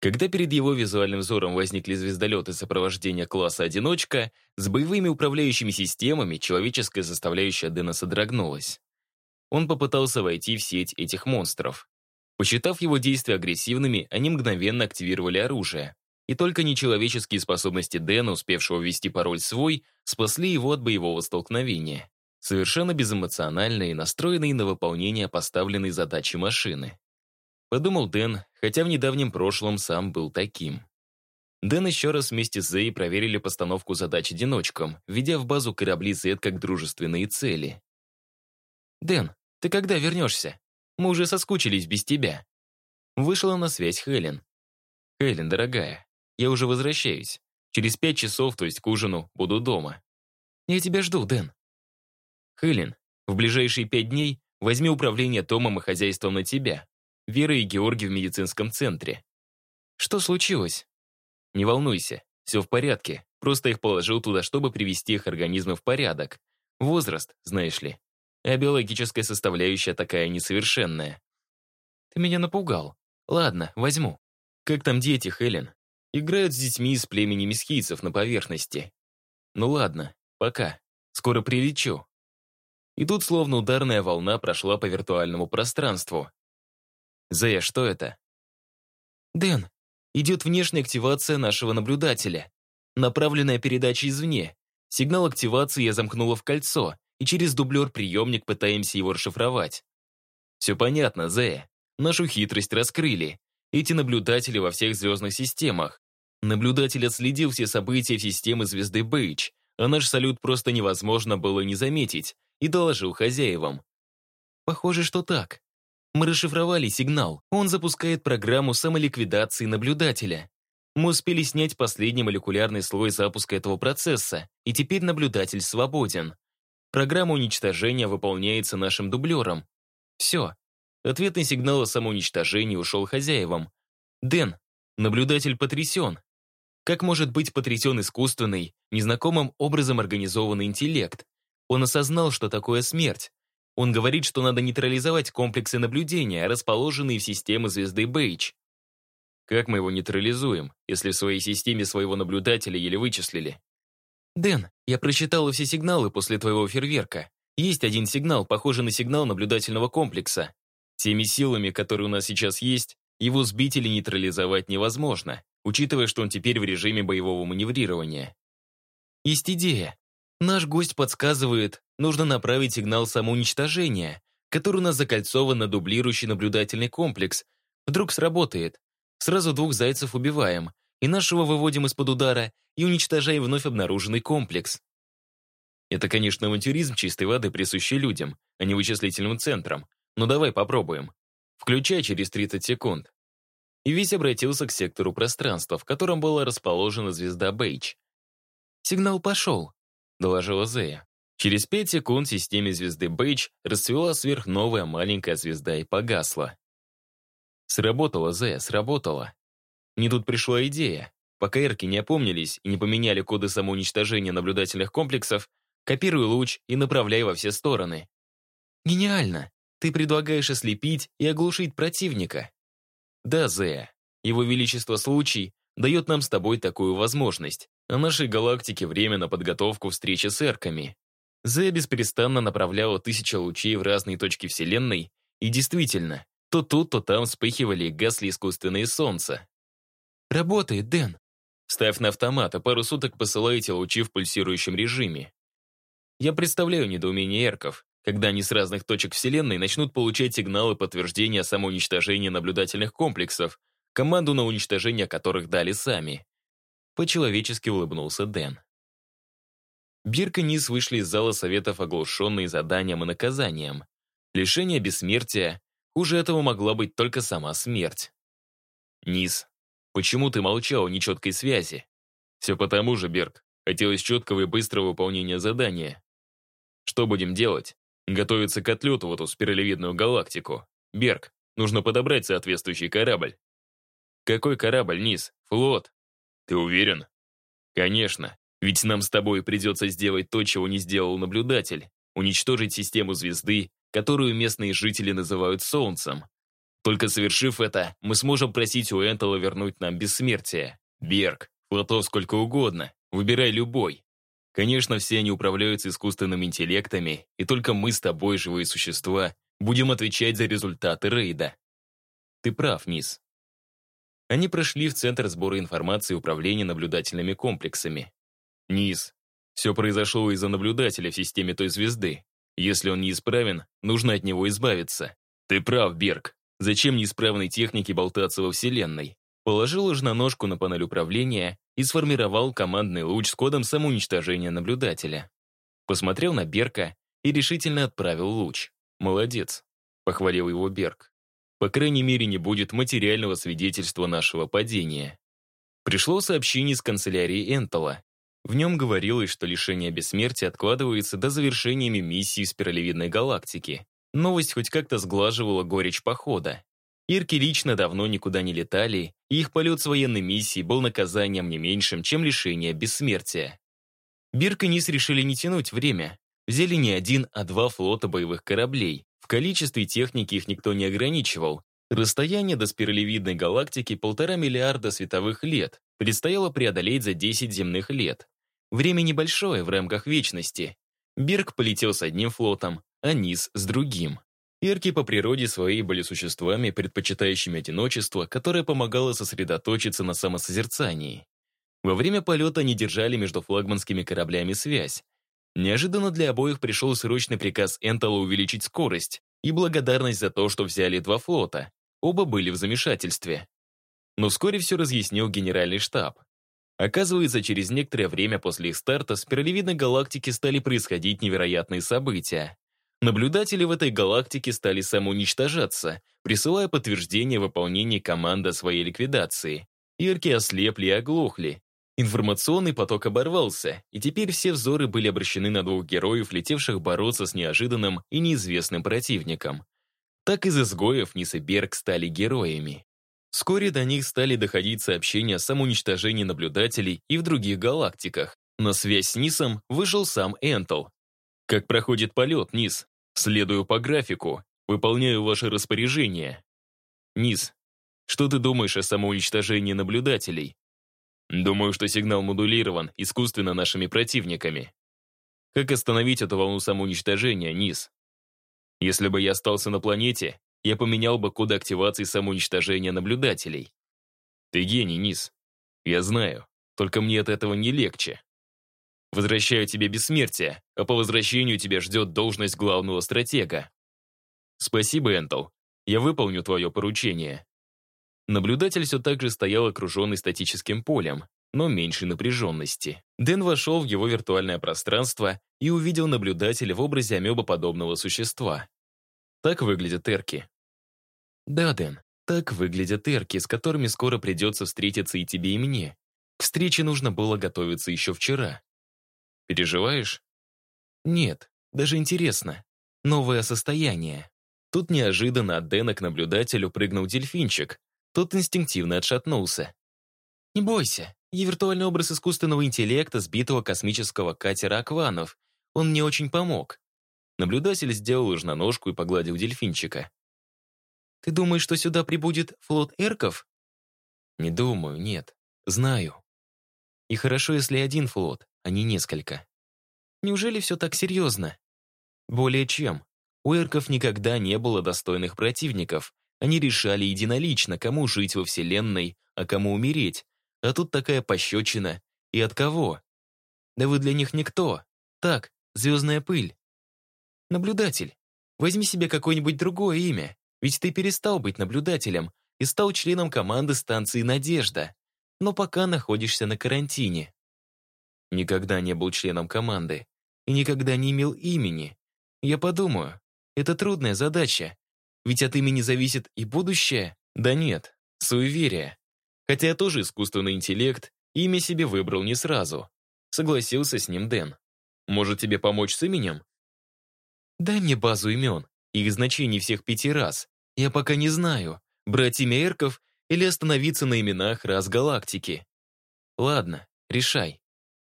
S1: Когда перед его визуальным взором возникли звездолеты сопровождения класса «Одиночка», с боевыми управляющими системами человеческая составляющая Дэна содрогнулась. Он попытался войти в сеть этих монстров. Посчитав его действия агрессивными, они мгновенно активировали оружие. И только нечеловеческие способности Дэна, успевшего ввести пароль свой, спасли его от боевого столкновения совершенно безэмоциональный и настроенный на выполнение поставленной задачи машины. Подумал Дэн, хотя в недавнем прошлом сам был таким. Дэн еще раз вместе с Зей проверили постановку задач одиночкам, введя в базу корабли Z как дружественные цели. «Дэн, ты когда вернешься? Мы уже соскучились без тебя». Вышла на связь Хелен. «Хелен, дорогая, я уже возвращаюсь. Через пять часов, то есть к ужину, буду дома». «Я тебя жду, Дэн», Хелен, в ближайшие пять дней возьми управление Томом и хозяйством на тебя. Вера и Георгий в медицинском центре. Что случилось? Не волнуйся, все в порядке. Просто их положил туда, чтобы привести их организмы в порядок. Возраст, знаешь ли. А биологическая составляющая такая несовершенная. Ты меня напугал. Ладно, возьму. Как там дети, Хелен? Играют с детьми из племени месхийцев на поверхности. Ну ладно, пока. Скоро прилечу. И тут словно ударная волна прошла по виртуальному пространству. «Зея, что это?» «Дэн, идет внешняя активация нашего наблюдателя. Направленная передача извне. Сигнал активации я замкнула в кольцо, и через дублер-приемник пытаемся его расшифровать. Все понятно, Зея. Нашу хитрость раскрыли. эти наблюдатели во всех звездных системах. Наблюдатель отследил все события в системе звезды Бейдж, а наш салют просто невозможно было не заметить, и доложил хозяевам. Похоже, что так. Мы расшифровали сигнал. Он запускает программу самоликвидации наблюдателя. Мы успели снять последний молекулярный слой запуска этого процесса, и теперь наблюдатель свободен. Программа уничтожения выполняется нашим дублером. Все. Ответный сигнал о самоуничтожении ушел хозяевам. Дэн, наблюдатель потрясен. Как может быть потрясен искусственный, незнакомым образом организованный интеллект? Он осознал, что такое смерть. Он говорит, что надо нейтрализовать комплексы наблюдения, расположенные в системе звезды Бейдж. Как мы его нейтрализуем, если в своей системе своего наблюдателя еле вычислили? Дэн, я прочитала все сигналы после твоего фейерверка. Есть один сигнал, похожий на сигнал наблюдательного комплекса. Теми силами, которые у нас сейчас есть, его сбить или нейтрализовать невозможно, учитывая, что он теперь в режиме боевого маневрирования. Есть идея. Наш гость подсказывает, нужно направить сигнал самоуничтожения, который у нас закольцован на дублирующий наблюдательный комплекс. Вдруг сработает. Сразу двух зайцев убиваем, и нашего выводим из-под удара, и уничтожаем вновь обнаруженный комплекс. Это, конечно, авантюризм чистой воды, присущий людям, а не вычислительным центрам. Но давай попробуем. Включай через 30 секунд. И весь обратился к сектору пространства, в котором была расположена звезда Бейдж. «Сигнал пошел», — доложила Зея. Через 5 секунд в системе звезды Бейдж расцвела сверхновая маленькая звезда и погасла. Сработало, Зая, сработало. Мне тут пришла идея. Пока эрки не опомнились и не поменяли коды самоуничтожения наблюдательных комплексов, копируй луч и направляй во все стороны. Гениально! Ты предлагаешь ослепить и оглушить противника. Да, Зея, его величество случай дает нам с тобой такую возможность, а нашей галактике время на подготовку встречи с эрками. Зея бесперестанно направляла тысячи лучей в разные точки Вселенной, и действительно, то тут, то там вспыхивали и гасли искусственные солнца. «Работает, Дэн!» Ставь на автомат, а пару суток посылайте лучи в пульсирующем режиме. Я представляю недоумение эрков, когда они с разных точек Вселенной начнут получать сигналы подтверждения самоуничтожения наблюдательных комплексов, команду на уничтожение которых дали сами. По-человечески улыбнулся Дэн. Бирк и Низ вышли из зала советов, оглушенные заданием и наказанием. Лишение бессмертия, Хуже этого могла быть только сама смерть. Низ, почему ты молчал о нечеткой связи? Все потому же, Берг. Хотелось четкого и быстрого выполнения задания. Что будем делать? Готовиться к отлету в эту спиралевидную галактику. Берг, нужно подобрать соответствующий корабль. Какой корабль, Низ? Флот. Ты уверен? Конечно. Ведь нам с тобой придется сделать то, чего не сделал наблюдатель. Уничтожить систему звезды которую местные жители называют Солнцем. Только совершив это, мы сможем просить у Энтела вернуть нам бессмертие. Берг, флотов сколько угодно, выбирай любой. Конечно, все они управляются искусственными интеллектами, и только мы с тобой, живые существа, будем отвечать за результаты рейда. Ты прав, мисс. Они прошли в Центр сбора информации управления наблюдательными комплексами. Низ, все произошло из-за наблюдателя в системе той звезды. Если он неисправен, нужно от него избавиться. Ты прав, Берг. Зачем неисправной технике болтаться во Вселенной? Положил ножку на панель управления и сформировал командный луч с кодом самоуничтожения наблюдателя. Посмотрел на Берка и решительно отправил луч. «Молодец», — похвалил его Берг. «По крайней мере, не будет материального свидетельства нашего падения». Пришло сообщение из канцелярии Энтола. В нем говорилось, что лишение бессмертия откладывается до завершения миссии спиралевидной галактики. Новость хоть как-то сглаживала горечь похода. Ирки лично давно никуда не летали, и их полет с военной миссией был наказанием не меньшим, чем лишение бессмертия. Бирк и Низ решили не тянуть время. Взяли не один, а два флота боевых кораблей. В количестве техники их никто не ограничивал. Расстояние до спиралевидной галактики полтора миллиарда световых лет предстояло преодолеть за 10 земных лет. Время небольшое в рамках вечности. Бирк полетел с одним флотом, а Низ с другим. Ирки по природе своей были существами, предпочитающими одиночество, которое помогало сосредоточиться на самосозерцании. Во время полета они держали между флагманскими кораблями связь. Неожиданно для обоих пришел срочный приказ Энтала увеличить скорость и благодарность за то, что взяли два флота. Оба были в замешательстве. Но вскоре все разъяснил генеральный штаб. Оказывается, через некоторое время после их старта в спиралевидной галактике стали происходить невероятные события. Наблюдатели в этой галактике стали самоуничтожаться, присылая подтверждение выполнения команды своей ликвидации. Ирки ослепли и оглохли. Информационный поток оборвался, и теперь все взоры были обращены на двух героев, летевших бороться с неожиданным и неизвестным противником. Так из изгоев Низ и Берг стали героями. Вскоре до них стали доходить сообщения о самоуничтожении наблюдателей и в других галактиках. На связь с Нисом вышел сам Энтл. «Как проходит полет, Низ? Следую по графику. Выполняю ваши распоряжения». «Низ, что ты думаешь о самоуничтожении наблюдателей?» «Думаю, что сигнал модулирован искусственно нашими противниками». «Как остановить эту волну самоуничтожения, Низ?» «Если бы я остался на планете, я поменял бы коды активации самоуничтожения наблюдателей». «Ты гений, Низ. Я знаю, только мне от этого не легче». «Возвращаю тебе бессмертие, а по возвращению тебя ждет должность главного стратега». «Спасибо, Энтл. Я выполню твое поручение». Наблюдатель все так же стоял окруженный статическим полем, но меньшей напряженности. Дэн вошел в его виртуальное пространство и увидел наблюдателя в образе амебоподобного существа. Так выглядят эрки. Да, Дэн, так выглядят эрки, с которыми скоро придется встретиться и тебе, и мне. К встрече нужно было готовиться еще вчера. Переживаешь? Нет, даже интересно. Новое состояние. Тут неожиданно от Дэна к наблюдателю прыгнул дельфинчик, тот инстинктивно отшатнулся. «Не бойся, я виртуальный образ искусственного интеллекта сбитого космического катера «Акванов». Он мне очень помог». Наблюдатель сделал ложноножку и погладил дельфинчика. «Ты думаешь, что сюда прибудет флот эрков?» «Не думаю, нет. Знаю. И хорошо, если один флот, а не несколько. Неужели все так серьезно?» «Более чем. У эрков никогда не было достойных противников, они решали единолично, кому жить во Вселенной, а кому умереть. А тут такая пощечина. И от кого? Да вы для них никто. Так, звездная пыль. Наблюдатель. Возьми себе какое-нибудь другое имя, ведь ты перестал быть наблюдателем и стал членом команды станции «Надежда», но пока находишься на карантине. Никогда не был членом команды и никогда не имел имени. Я подумаю, это трудная задача, ведь от имени зависит и будущее? Да нет, суеверие. Хотя я тоже искусственный интеллект, имя себе выбрал не сразу. Согласился с ним Дэн. Может тебе помочь с именем? Дай мне базу имен, их значений всех пяти раз. Я пока не знаю, брать имя Эрков или остановиться на именах раз галактики. Ладно, решай.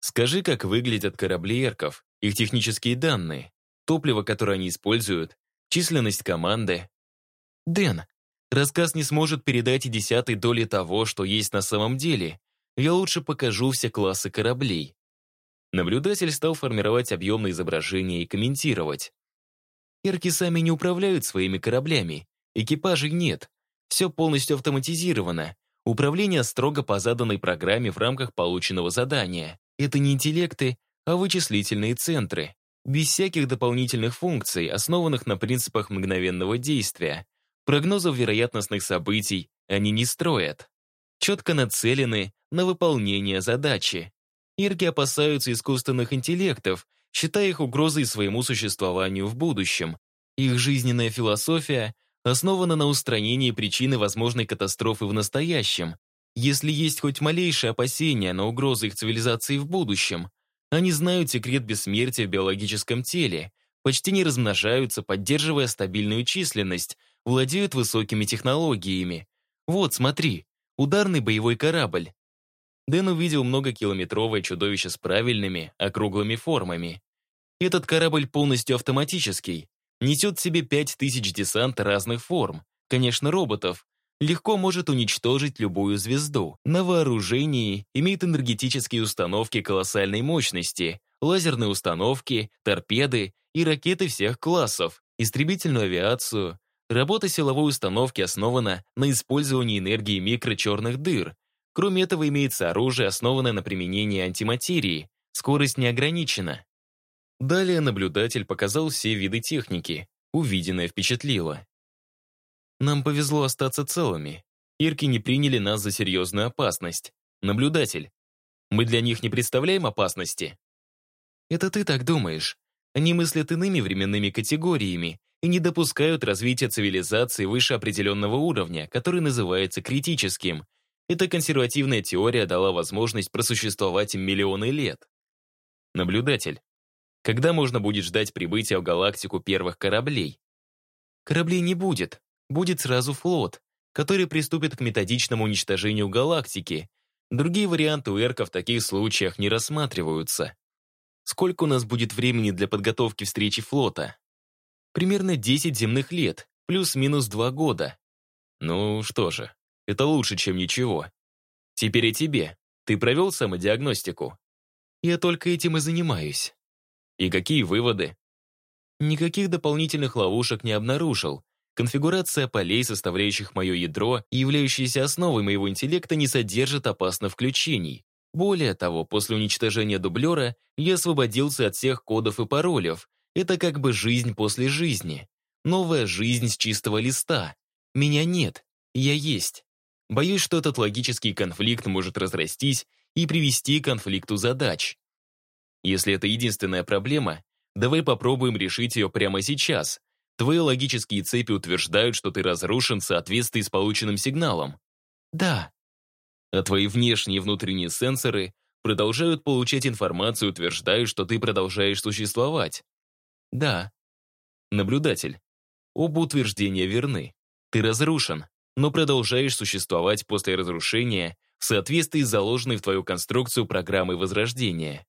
S1: Скажи, как выглядят корабли Эрков, их технические данные, топливо, которое они используют, численность команды, Дэн, рассказ не сможет передать и десятой доли того, что есть на самом деле. Я лучше покажу все классы кораблей. Наблюдатель стал формировать объемное изображение и комментировать. Ирки сами не управляют своими кораблями. Экипажей нет. Все полностью автоматизировано. Управление строго по заданной программе в рамках полученного задания. Это не интеллекты, а вычислительные центры. Без всяких дополнительных функций, основанных на принципах мгновенного действия. Прогнозов вероятностных событий они не строят. Четко нацелены на выполнение задачи. Ирги опасаются искусственных интеллектов, считая их угрозой своему существованию в будущем. Их жизненная философия основана на устранении причины возможной катастрофы в настоящем. Если есть хоть малейшее опасение на угрозу их цивилизации в будущем, они знают секрет бессмертия в биологическом теле, почти не размножаются, поддерживая стабильную численность, владеют высокими технологиями. Вот, смотри, ударный боевой корабль. Дэн увидел многокилометровое чудовище с правильными, округлыми формами. Этот корабль полностью автоматический, несет в себе 5000 десант разных форм, конечно, роботов, легко может уничтожить любую звезду. На вооружении имеет энергетические установки колоссальной мощности, лазерные установки, торпеды и ракеты всех классов, истребительную авиацию, Работа силовой установки основана на использовании энергии микрочерных дыр. Кроме этого, имеется оружие, основанное на применении антиматерии. Скорость не ограничена. Далее наблюдатель показал все виды техники. Увиденное впечатлило. Нам повезло остаться целыми. Ирки не приняли нас за серьезную опасность. Наблюдатель. Мы для них не представляем опасности? Это ты так думаешь. Они мыслят иными временными категориями и не допускают развития цивилизации выше определенного уровня, который называется критическим. Эта консервативная теория дала возможность просуществовать им миллионы лет. Наблюдатель. Когда можно будет ждать прибытия в галактику первых кораблей? Кораблей не будет. Будет сразу флот, который приступит к методичному уничтожению галактики. Другие варианты у Эрка в таких случаях не рассматриваются. Сколько у нас будет времени для подготовки встречи флота? Примерно 10 земных лет, плюс-минус 2 года. Ну что же, это лучше, чем ничего. Теперь и тебе. Ты провел самодиагностику? Я только этим и занимаюсь. И какие выводы? Никаких дополнительных ловушек не обнаружил. Конфигурация полей, составляющих мое ядро и являющиеся основой моего интеллекта, не содержит опасных включений. Более того, после уничтожения дублера я освободился от всех кодов и паролев. Это как бы жизнь после жизни. Новая жизнь с чистого листа. Меня нет, я есть. Боюсь, что этот логический конфликт может разрастись и привести к конфликту задач. Если это единственная проблема, давай попробуем решить ее прямо сейчас, Твои логические цепи утверждают, что ты разрушен в соответствии с полученным сигналом. Да. А твои внешние и внутренние сенсоры продолжают получать информацию, утверждая, что ты продолжаешь существовать. Да. Наблюдатель. Оба утверждения верны. Ты разрушен, но продолжаешь существовать после разрушения в соответствии с заложенной в твою конструкцию программой возрождения.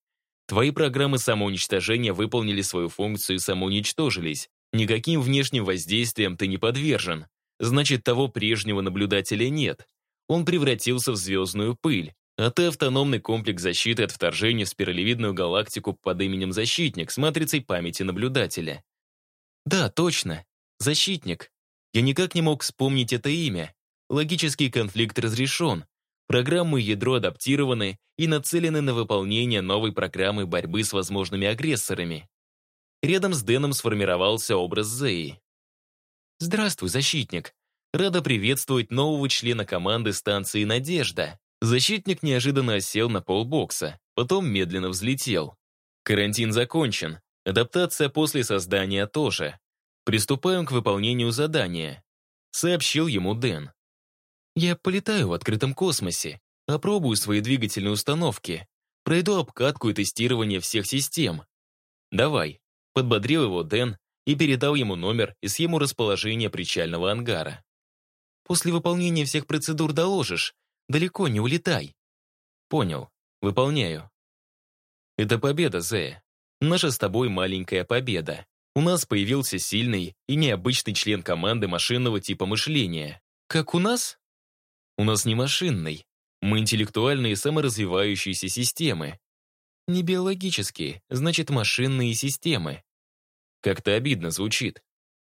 S1: Твои программы самоуничтожения выполнили свою функцию и самоуничтожились, Никаким внешним воздействием ты не подвержен. Значит, того прежнего наблюдателя нет. Он превратился в звездную пыль. А ты автономный комплекс защиты от вторжения в спиралевидную галактику под именем Защитник с матрицей памяти наблюдателя. Да, точно. Защитник. Я никак не мог вспомнить это имя. Логический конфликт разрешен. Программы ядро адаптированы и нацелены на выполнение новой программы борьбы с возможными агрессорами. Рядом с Дэном сформировался образ Зеи. «Здравствуй, защитник. Рада приветствовать нового члена команды станции «Надежда». Защитник неожиданно осел на полбокса, потом медленно взлетел. Карантин закончен. Адаптация после создания тоже. Приступаем к выполнению задания. Сообщил ему Дэн. Я полетаю в открытом космосе, опробую свои двигательные установки, пройду обкатку и тестирование всех систем. Давай, Подбодрил его Дэн и передал ему номер и схему расположения причального ангара. «После выполнения всех процедур доложишь. Далеко не улетай». «Понял. Выполняю». «Это победа, Зея. Наша с тобой маленькая победа. У нас появился сильный и необычный член команды машинного типа мышления. Как у нас? У нас не машинный. Мы интеллектуальные саморазвивающиеся системы. Не биологические, значит, машинные системы. Как-то обидно звучит.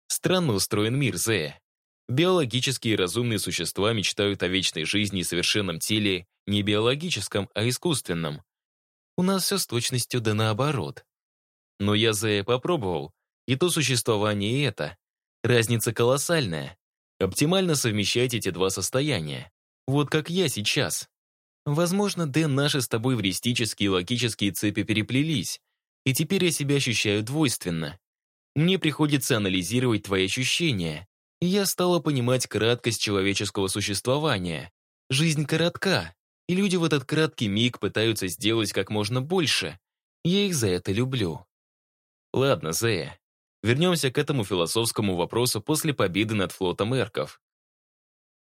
S1: Странно устроен мир, Зея. Биологические разумные существа мечтают о вечной жизни и совершенном теле не биологическом, а искусственном. У нас все с точностью да наоборот. Но я, Зея, попробовал. И то существование, и это. Разница колоссальная. Оптимально совмещать эти два состояния. Вот как я сейчас. Возможно, Дэн, наши с тобой эвристические и логические цепи переплелись, и теперь я себя ощущаю двойственно. Мне приходится анализировать твои ощущения, и я стала понимать краткость человеческого существования. Жизнь коротка, и люди в этот краткий миг пытаются сделать как можно больше. Я их за это люблю. Ладно, Зея, вернемся к этому философскому вопросу после победы над флотом эрков.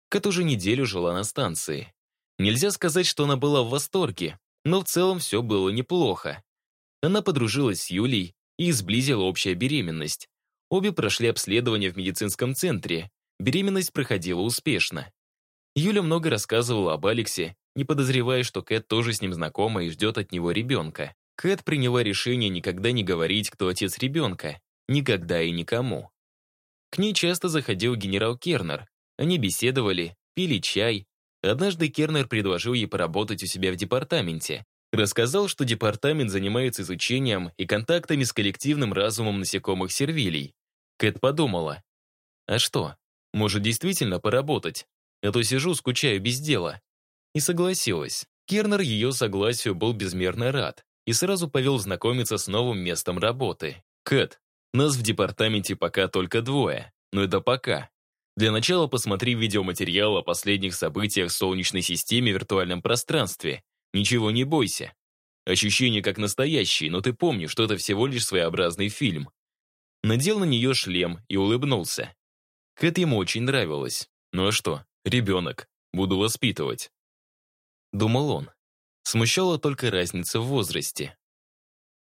S1: Кэт уже неделю жила на станции. Нельзя сказать, что она была в восторге, но в целом все было неплохо. Она подружилась с Юлей и сблизила общая беременность. Обе прошли обследование в медицинском центре. Беременность проходила успешно. Юля много рассказывала об Алексе, не подозревая, что Кэт тоже с ним знакома и ждет от него ребенка. Кэт приняла решение никогда не говорить, кто отец ребенка. Никогда и никому. К ней часто заходил генерал Кернер. Они беседовали, пили чай, Однажды Кернер предложил ей поработать у себя в департаменте. Рассказал, что департамент занимается изучением и контактами с коллективным разумом насекомых сервилей. Кэт подумала, а что, может действительно поработать? а то сижу, скучаю без дела. И согласилась. Кернер ее согласию был безмерно рад и сразу повел знакомиться с новым местом работы. Кэт, нас в департаменте пока только двое, но это пока. Для начала посмотри видеоматериал о последних событиях в Солнечной системе в виртуальном пространстве. Ничего не бойся. Ощущение как настоящие, но ты помнишь, что это всего лишь своеобразный фильм. Надел на нее шлем и улыбнулся. Кэт ему очень нравилось. Ну а что, ребенок, буду воспитывать. Думал он. Смущала только разница в возрасте.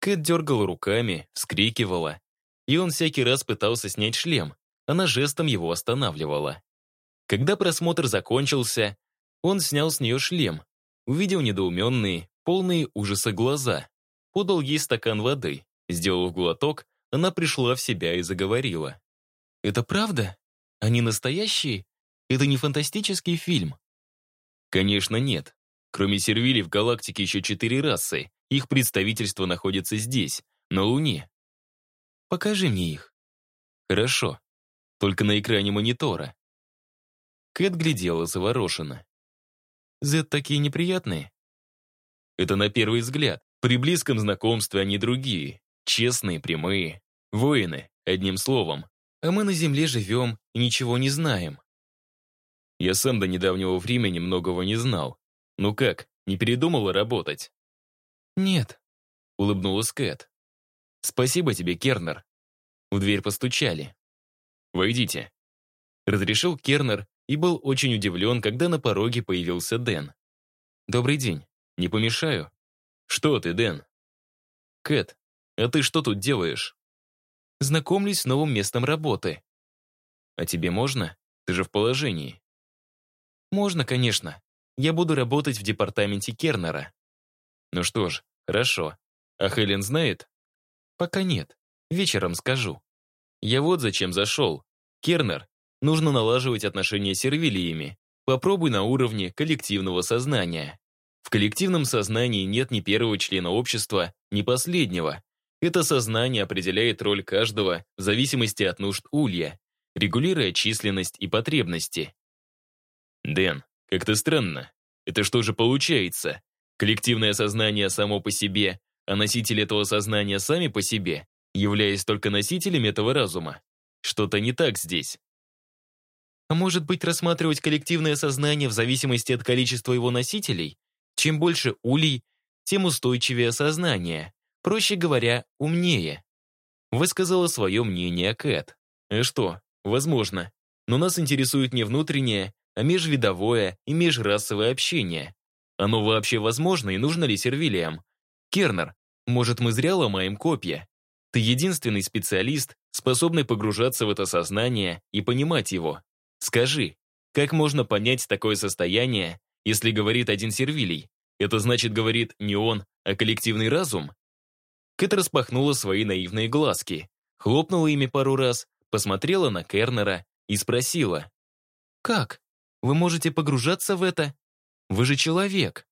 S1: Кэт дергала руками, вскрикивала, и он всякий раз пытался снять шлем, она жестом его останавливала. Когда просмотр закончился, он снял с нее шлем, увидел недоуменные, полные ужаса глаза, подал ей стакан воды, сделав глоток, она пришла в себя и заговорила. «Это правда? Они настоящие? Это не фантастический фильм?» «Конечно нет. Кроме Сервили в галактике еще четыре расы. Их представительство находится здесь, на Луне. Покажи мне их». «Хорошо только на экране монитора. Кэт глядела заворошенно. «Зет такие неприятные?» Это на первый взгляд. При близком знакомстве они другие. Честные, прямые. Воины, одним словом. А мы на Земле живем и ничего не знаем. Я сам до недавнего времени многого не знал. Ну как, не передумала работать? Нет, улыбнулась Кэт. Спасибо тебе, Кернер. В дверь постучали. «Войдите», — разрешил Кернер и был очень удивлен, когда на пороге появился Дэн. «Добрый день. Не помешаю?» «Что ты, Дэн?» «Кэт, а ты что тут делаешь?» «Знакомлюсь с новым местом работы». «А тебе можно? Ты же в положении». «Можно, конечно. Я буду работать в департаменте Кернера». «Ну что ж, хорошо. А Хелен знает?» «Пока нет. Вечером скажу». «Я вот зачем зашел. Кернер, нужно налаживать отношения с сервилиями. Попробуй на уровне коллективного сознания. В коллективном сознании нет ни первого члена общества, ни последнего. Это сознание определяет роль каждого в зависимости от нужд улья, регулируя численность и потребности. Дэн, как-то странно. Это что же получается? Коллективное сознание само по себе, а носители этого сознания сами по себе, являясь только носителями этого разума. Что-то не так здесь. А может быть, рассматривать коллективное сознание в зависимости от количества его носителей? Чем больше улей, тем устойчивее сознание. Проще говоря, умнее. Высказала свое мнение Кэт. И что, возможно. Но нас интересует не внутреннее, а межвидовое и межрасовое общение. Оно вообще возможно и нужно ли сервилиям? Кернер, может, мы зря ломаем копья? Ты единственный специалист, способный погружаться в это сознание и понимать его. Скажи, как можно понять такое состояние, если говорит один сервилий? Это значит, говорит не он, а коллективный разум? Кэт распахнула свои наивные глазки, хлопнула ими пару раз, посмотрела на Кернера и спросила. «Как? Вы можете погружаться в это? Вы же человек!»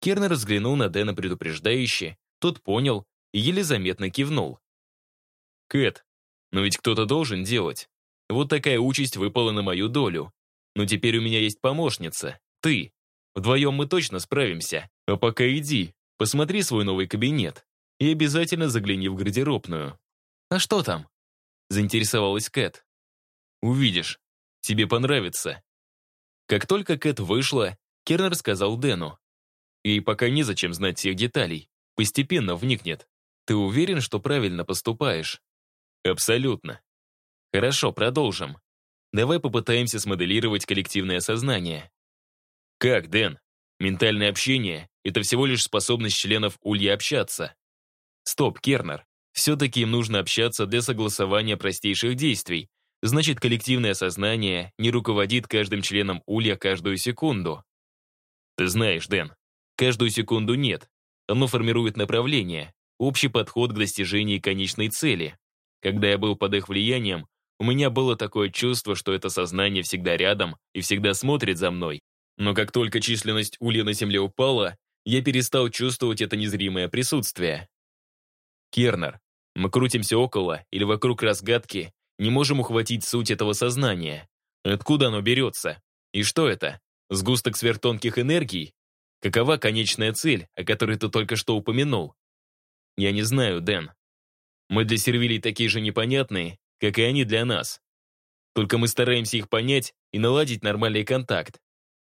S1: Кернер взглянул на Дэна предупреждающе, тот понял и еле заметно кивнул. «Кэт, но ведь кто-то должен делать. Вот такая участь выпала на мою долю. Но теперь у меня есть помощница, ты. Вдвоем мы точно справимся. А пока иди, посмотри свой новый кабинет и обязательно загляни в гардеробную». «А что там?» заинтересовалась Кэт. «Увидишь. Тебе понравится». Как только Кэт вышла, Кернер сказал Дэну. Ей пока незачем знать всех деталей. Постепенно вникнет. Ты уверен, что правильно поступаешь? Абсолютно. Хорошо, продолжим. Давай попытаемся смоделировать коллективное сознание. Как, Дэн? Ментальное общение — это всего лишь способность членов улья общаться. Стоп, Кернер. Все-таки им нужно общаться для согласования простейших действий. Значит, коллективное сознание не руководит каждым членом улья каждую секунду. Ты знаешь, Дэн, каждую секунду нет. Оно формирует направление, общий подход к достижению конечной цели. Когда я был под их влиянием, у меня было такое чувство, что это сознание всегда рядом и всегда смотрит за мной. Но как только численность улья на Земле упала, я перестал чувствовать это незримое присутствие. Кернер, мы крутимся около или вокруг разгадки, не можем ухватить суть этого сознания. Откуда оно берется? И что это? Сгусток сверхтонких энергий? Какова конечная цель, о которой ты только что упомянул? Я не знаю, Дэн. Мы для сервилей такие же непонятные, как и они для нас. Только мы стараемся их понять и наладить нормальный контакт.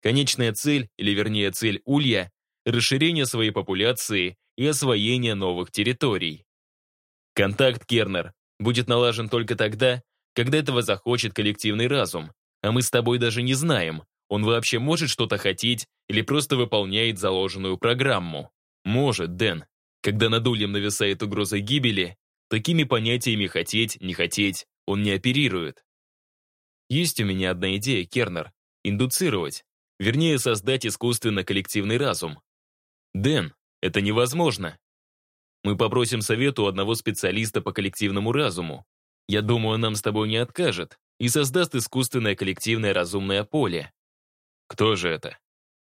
S1: Конечная цель, или вернее цель Улья, расширение своей популяции и освоение новых территорий. Контакт, Кернер, будет налажен только тогда, когда этого захочет коллективный разум, а мы с тобой даже не знаем, он вообще может что-то хотеть или просто выполняет заложенную программу. Может, Дэн. Когда над ульем нависает угроза гибели, такими понятиями «хотеть», «не хотеть» он не оперирует. Есть у меня одна идея, Кернер. Индуцировать. Вернее, создать искусственно коллективный разум. Дэн, это невозможно. Мы попросим совета у одного специалиста по коллективному разуму. Я думаю, он нам с тобой не откажет и создаст искусственное коллективное разумное поле. Кто же это?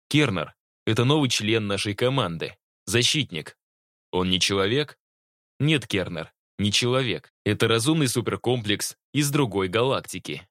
S1: Кернер. Это новый член нашей команды. Защитник. Он не человек? Нет, Кернер, не человек. Это разумный суперкомплекс из другой галактики.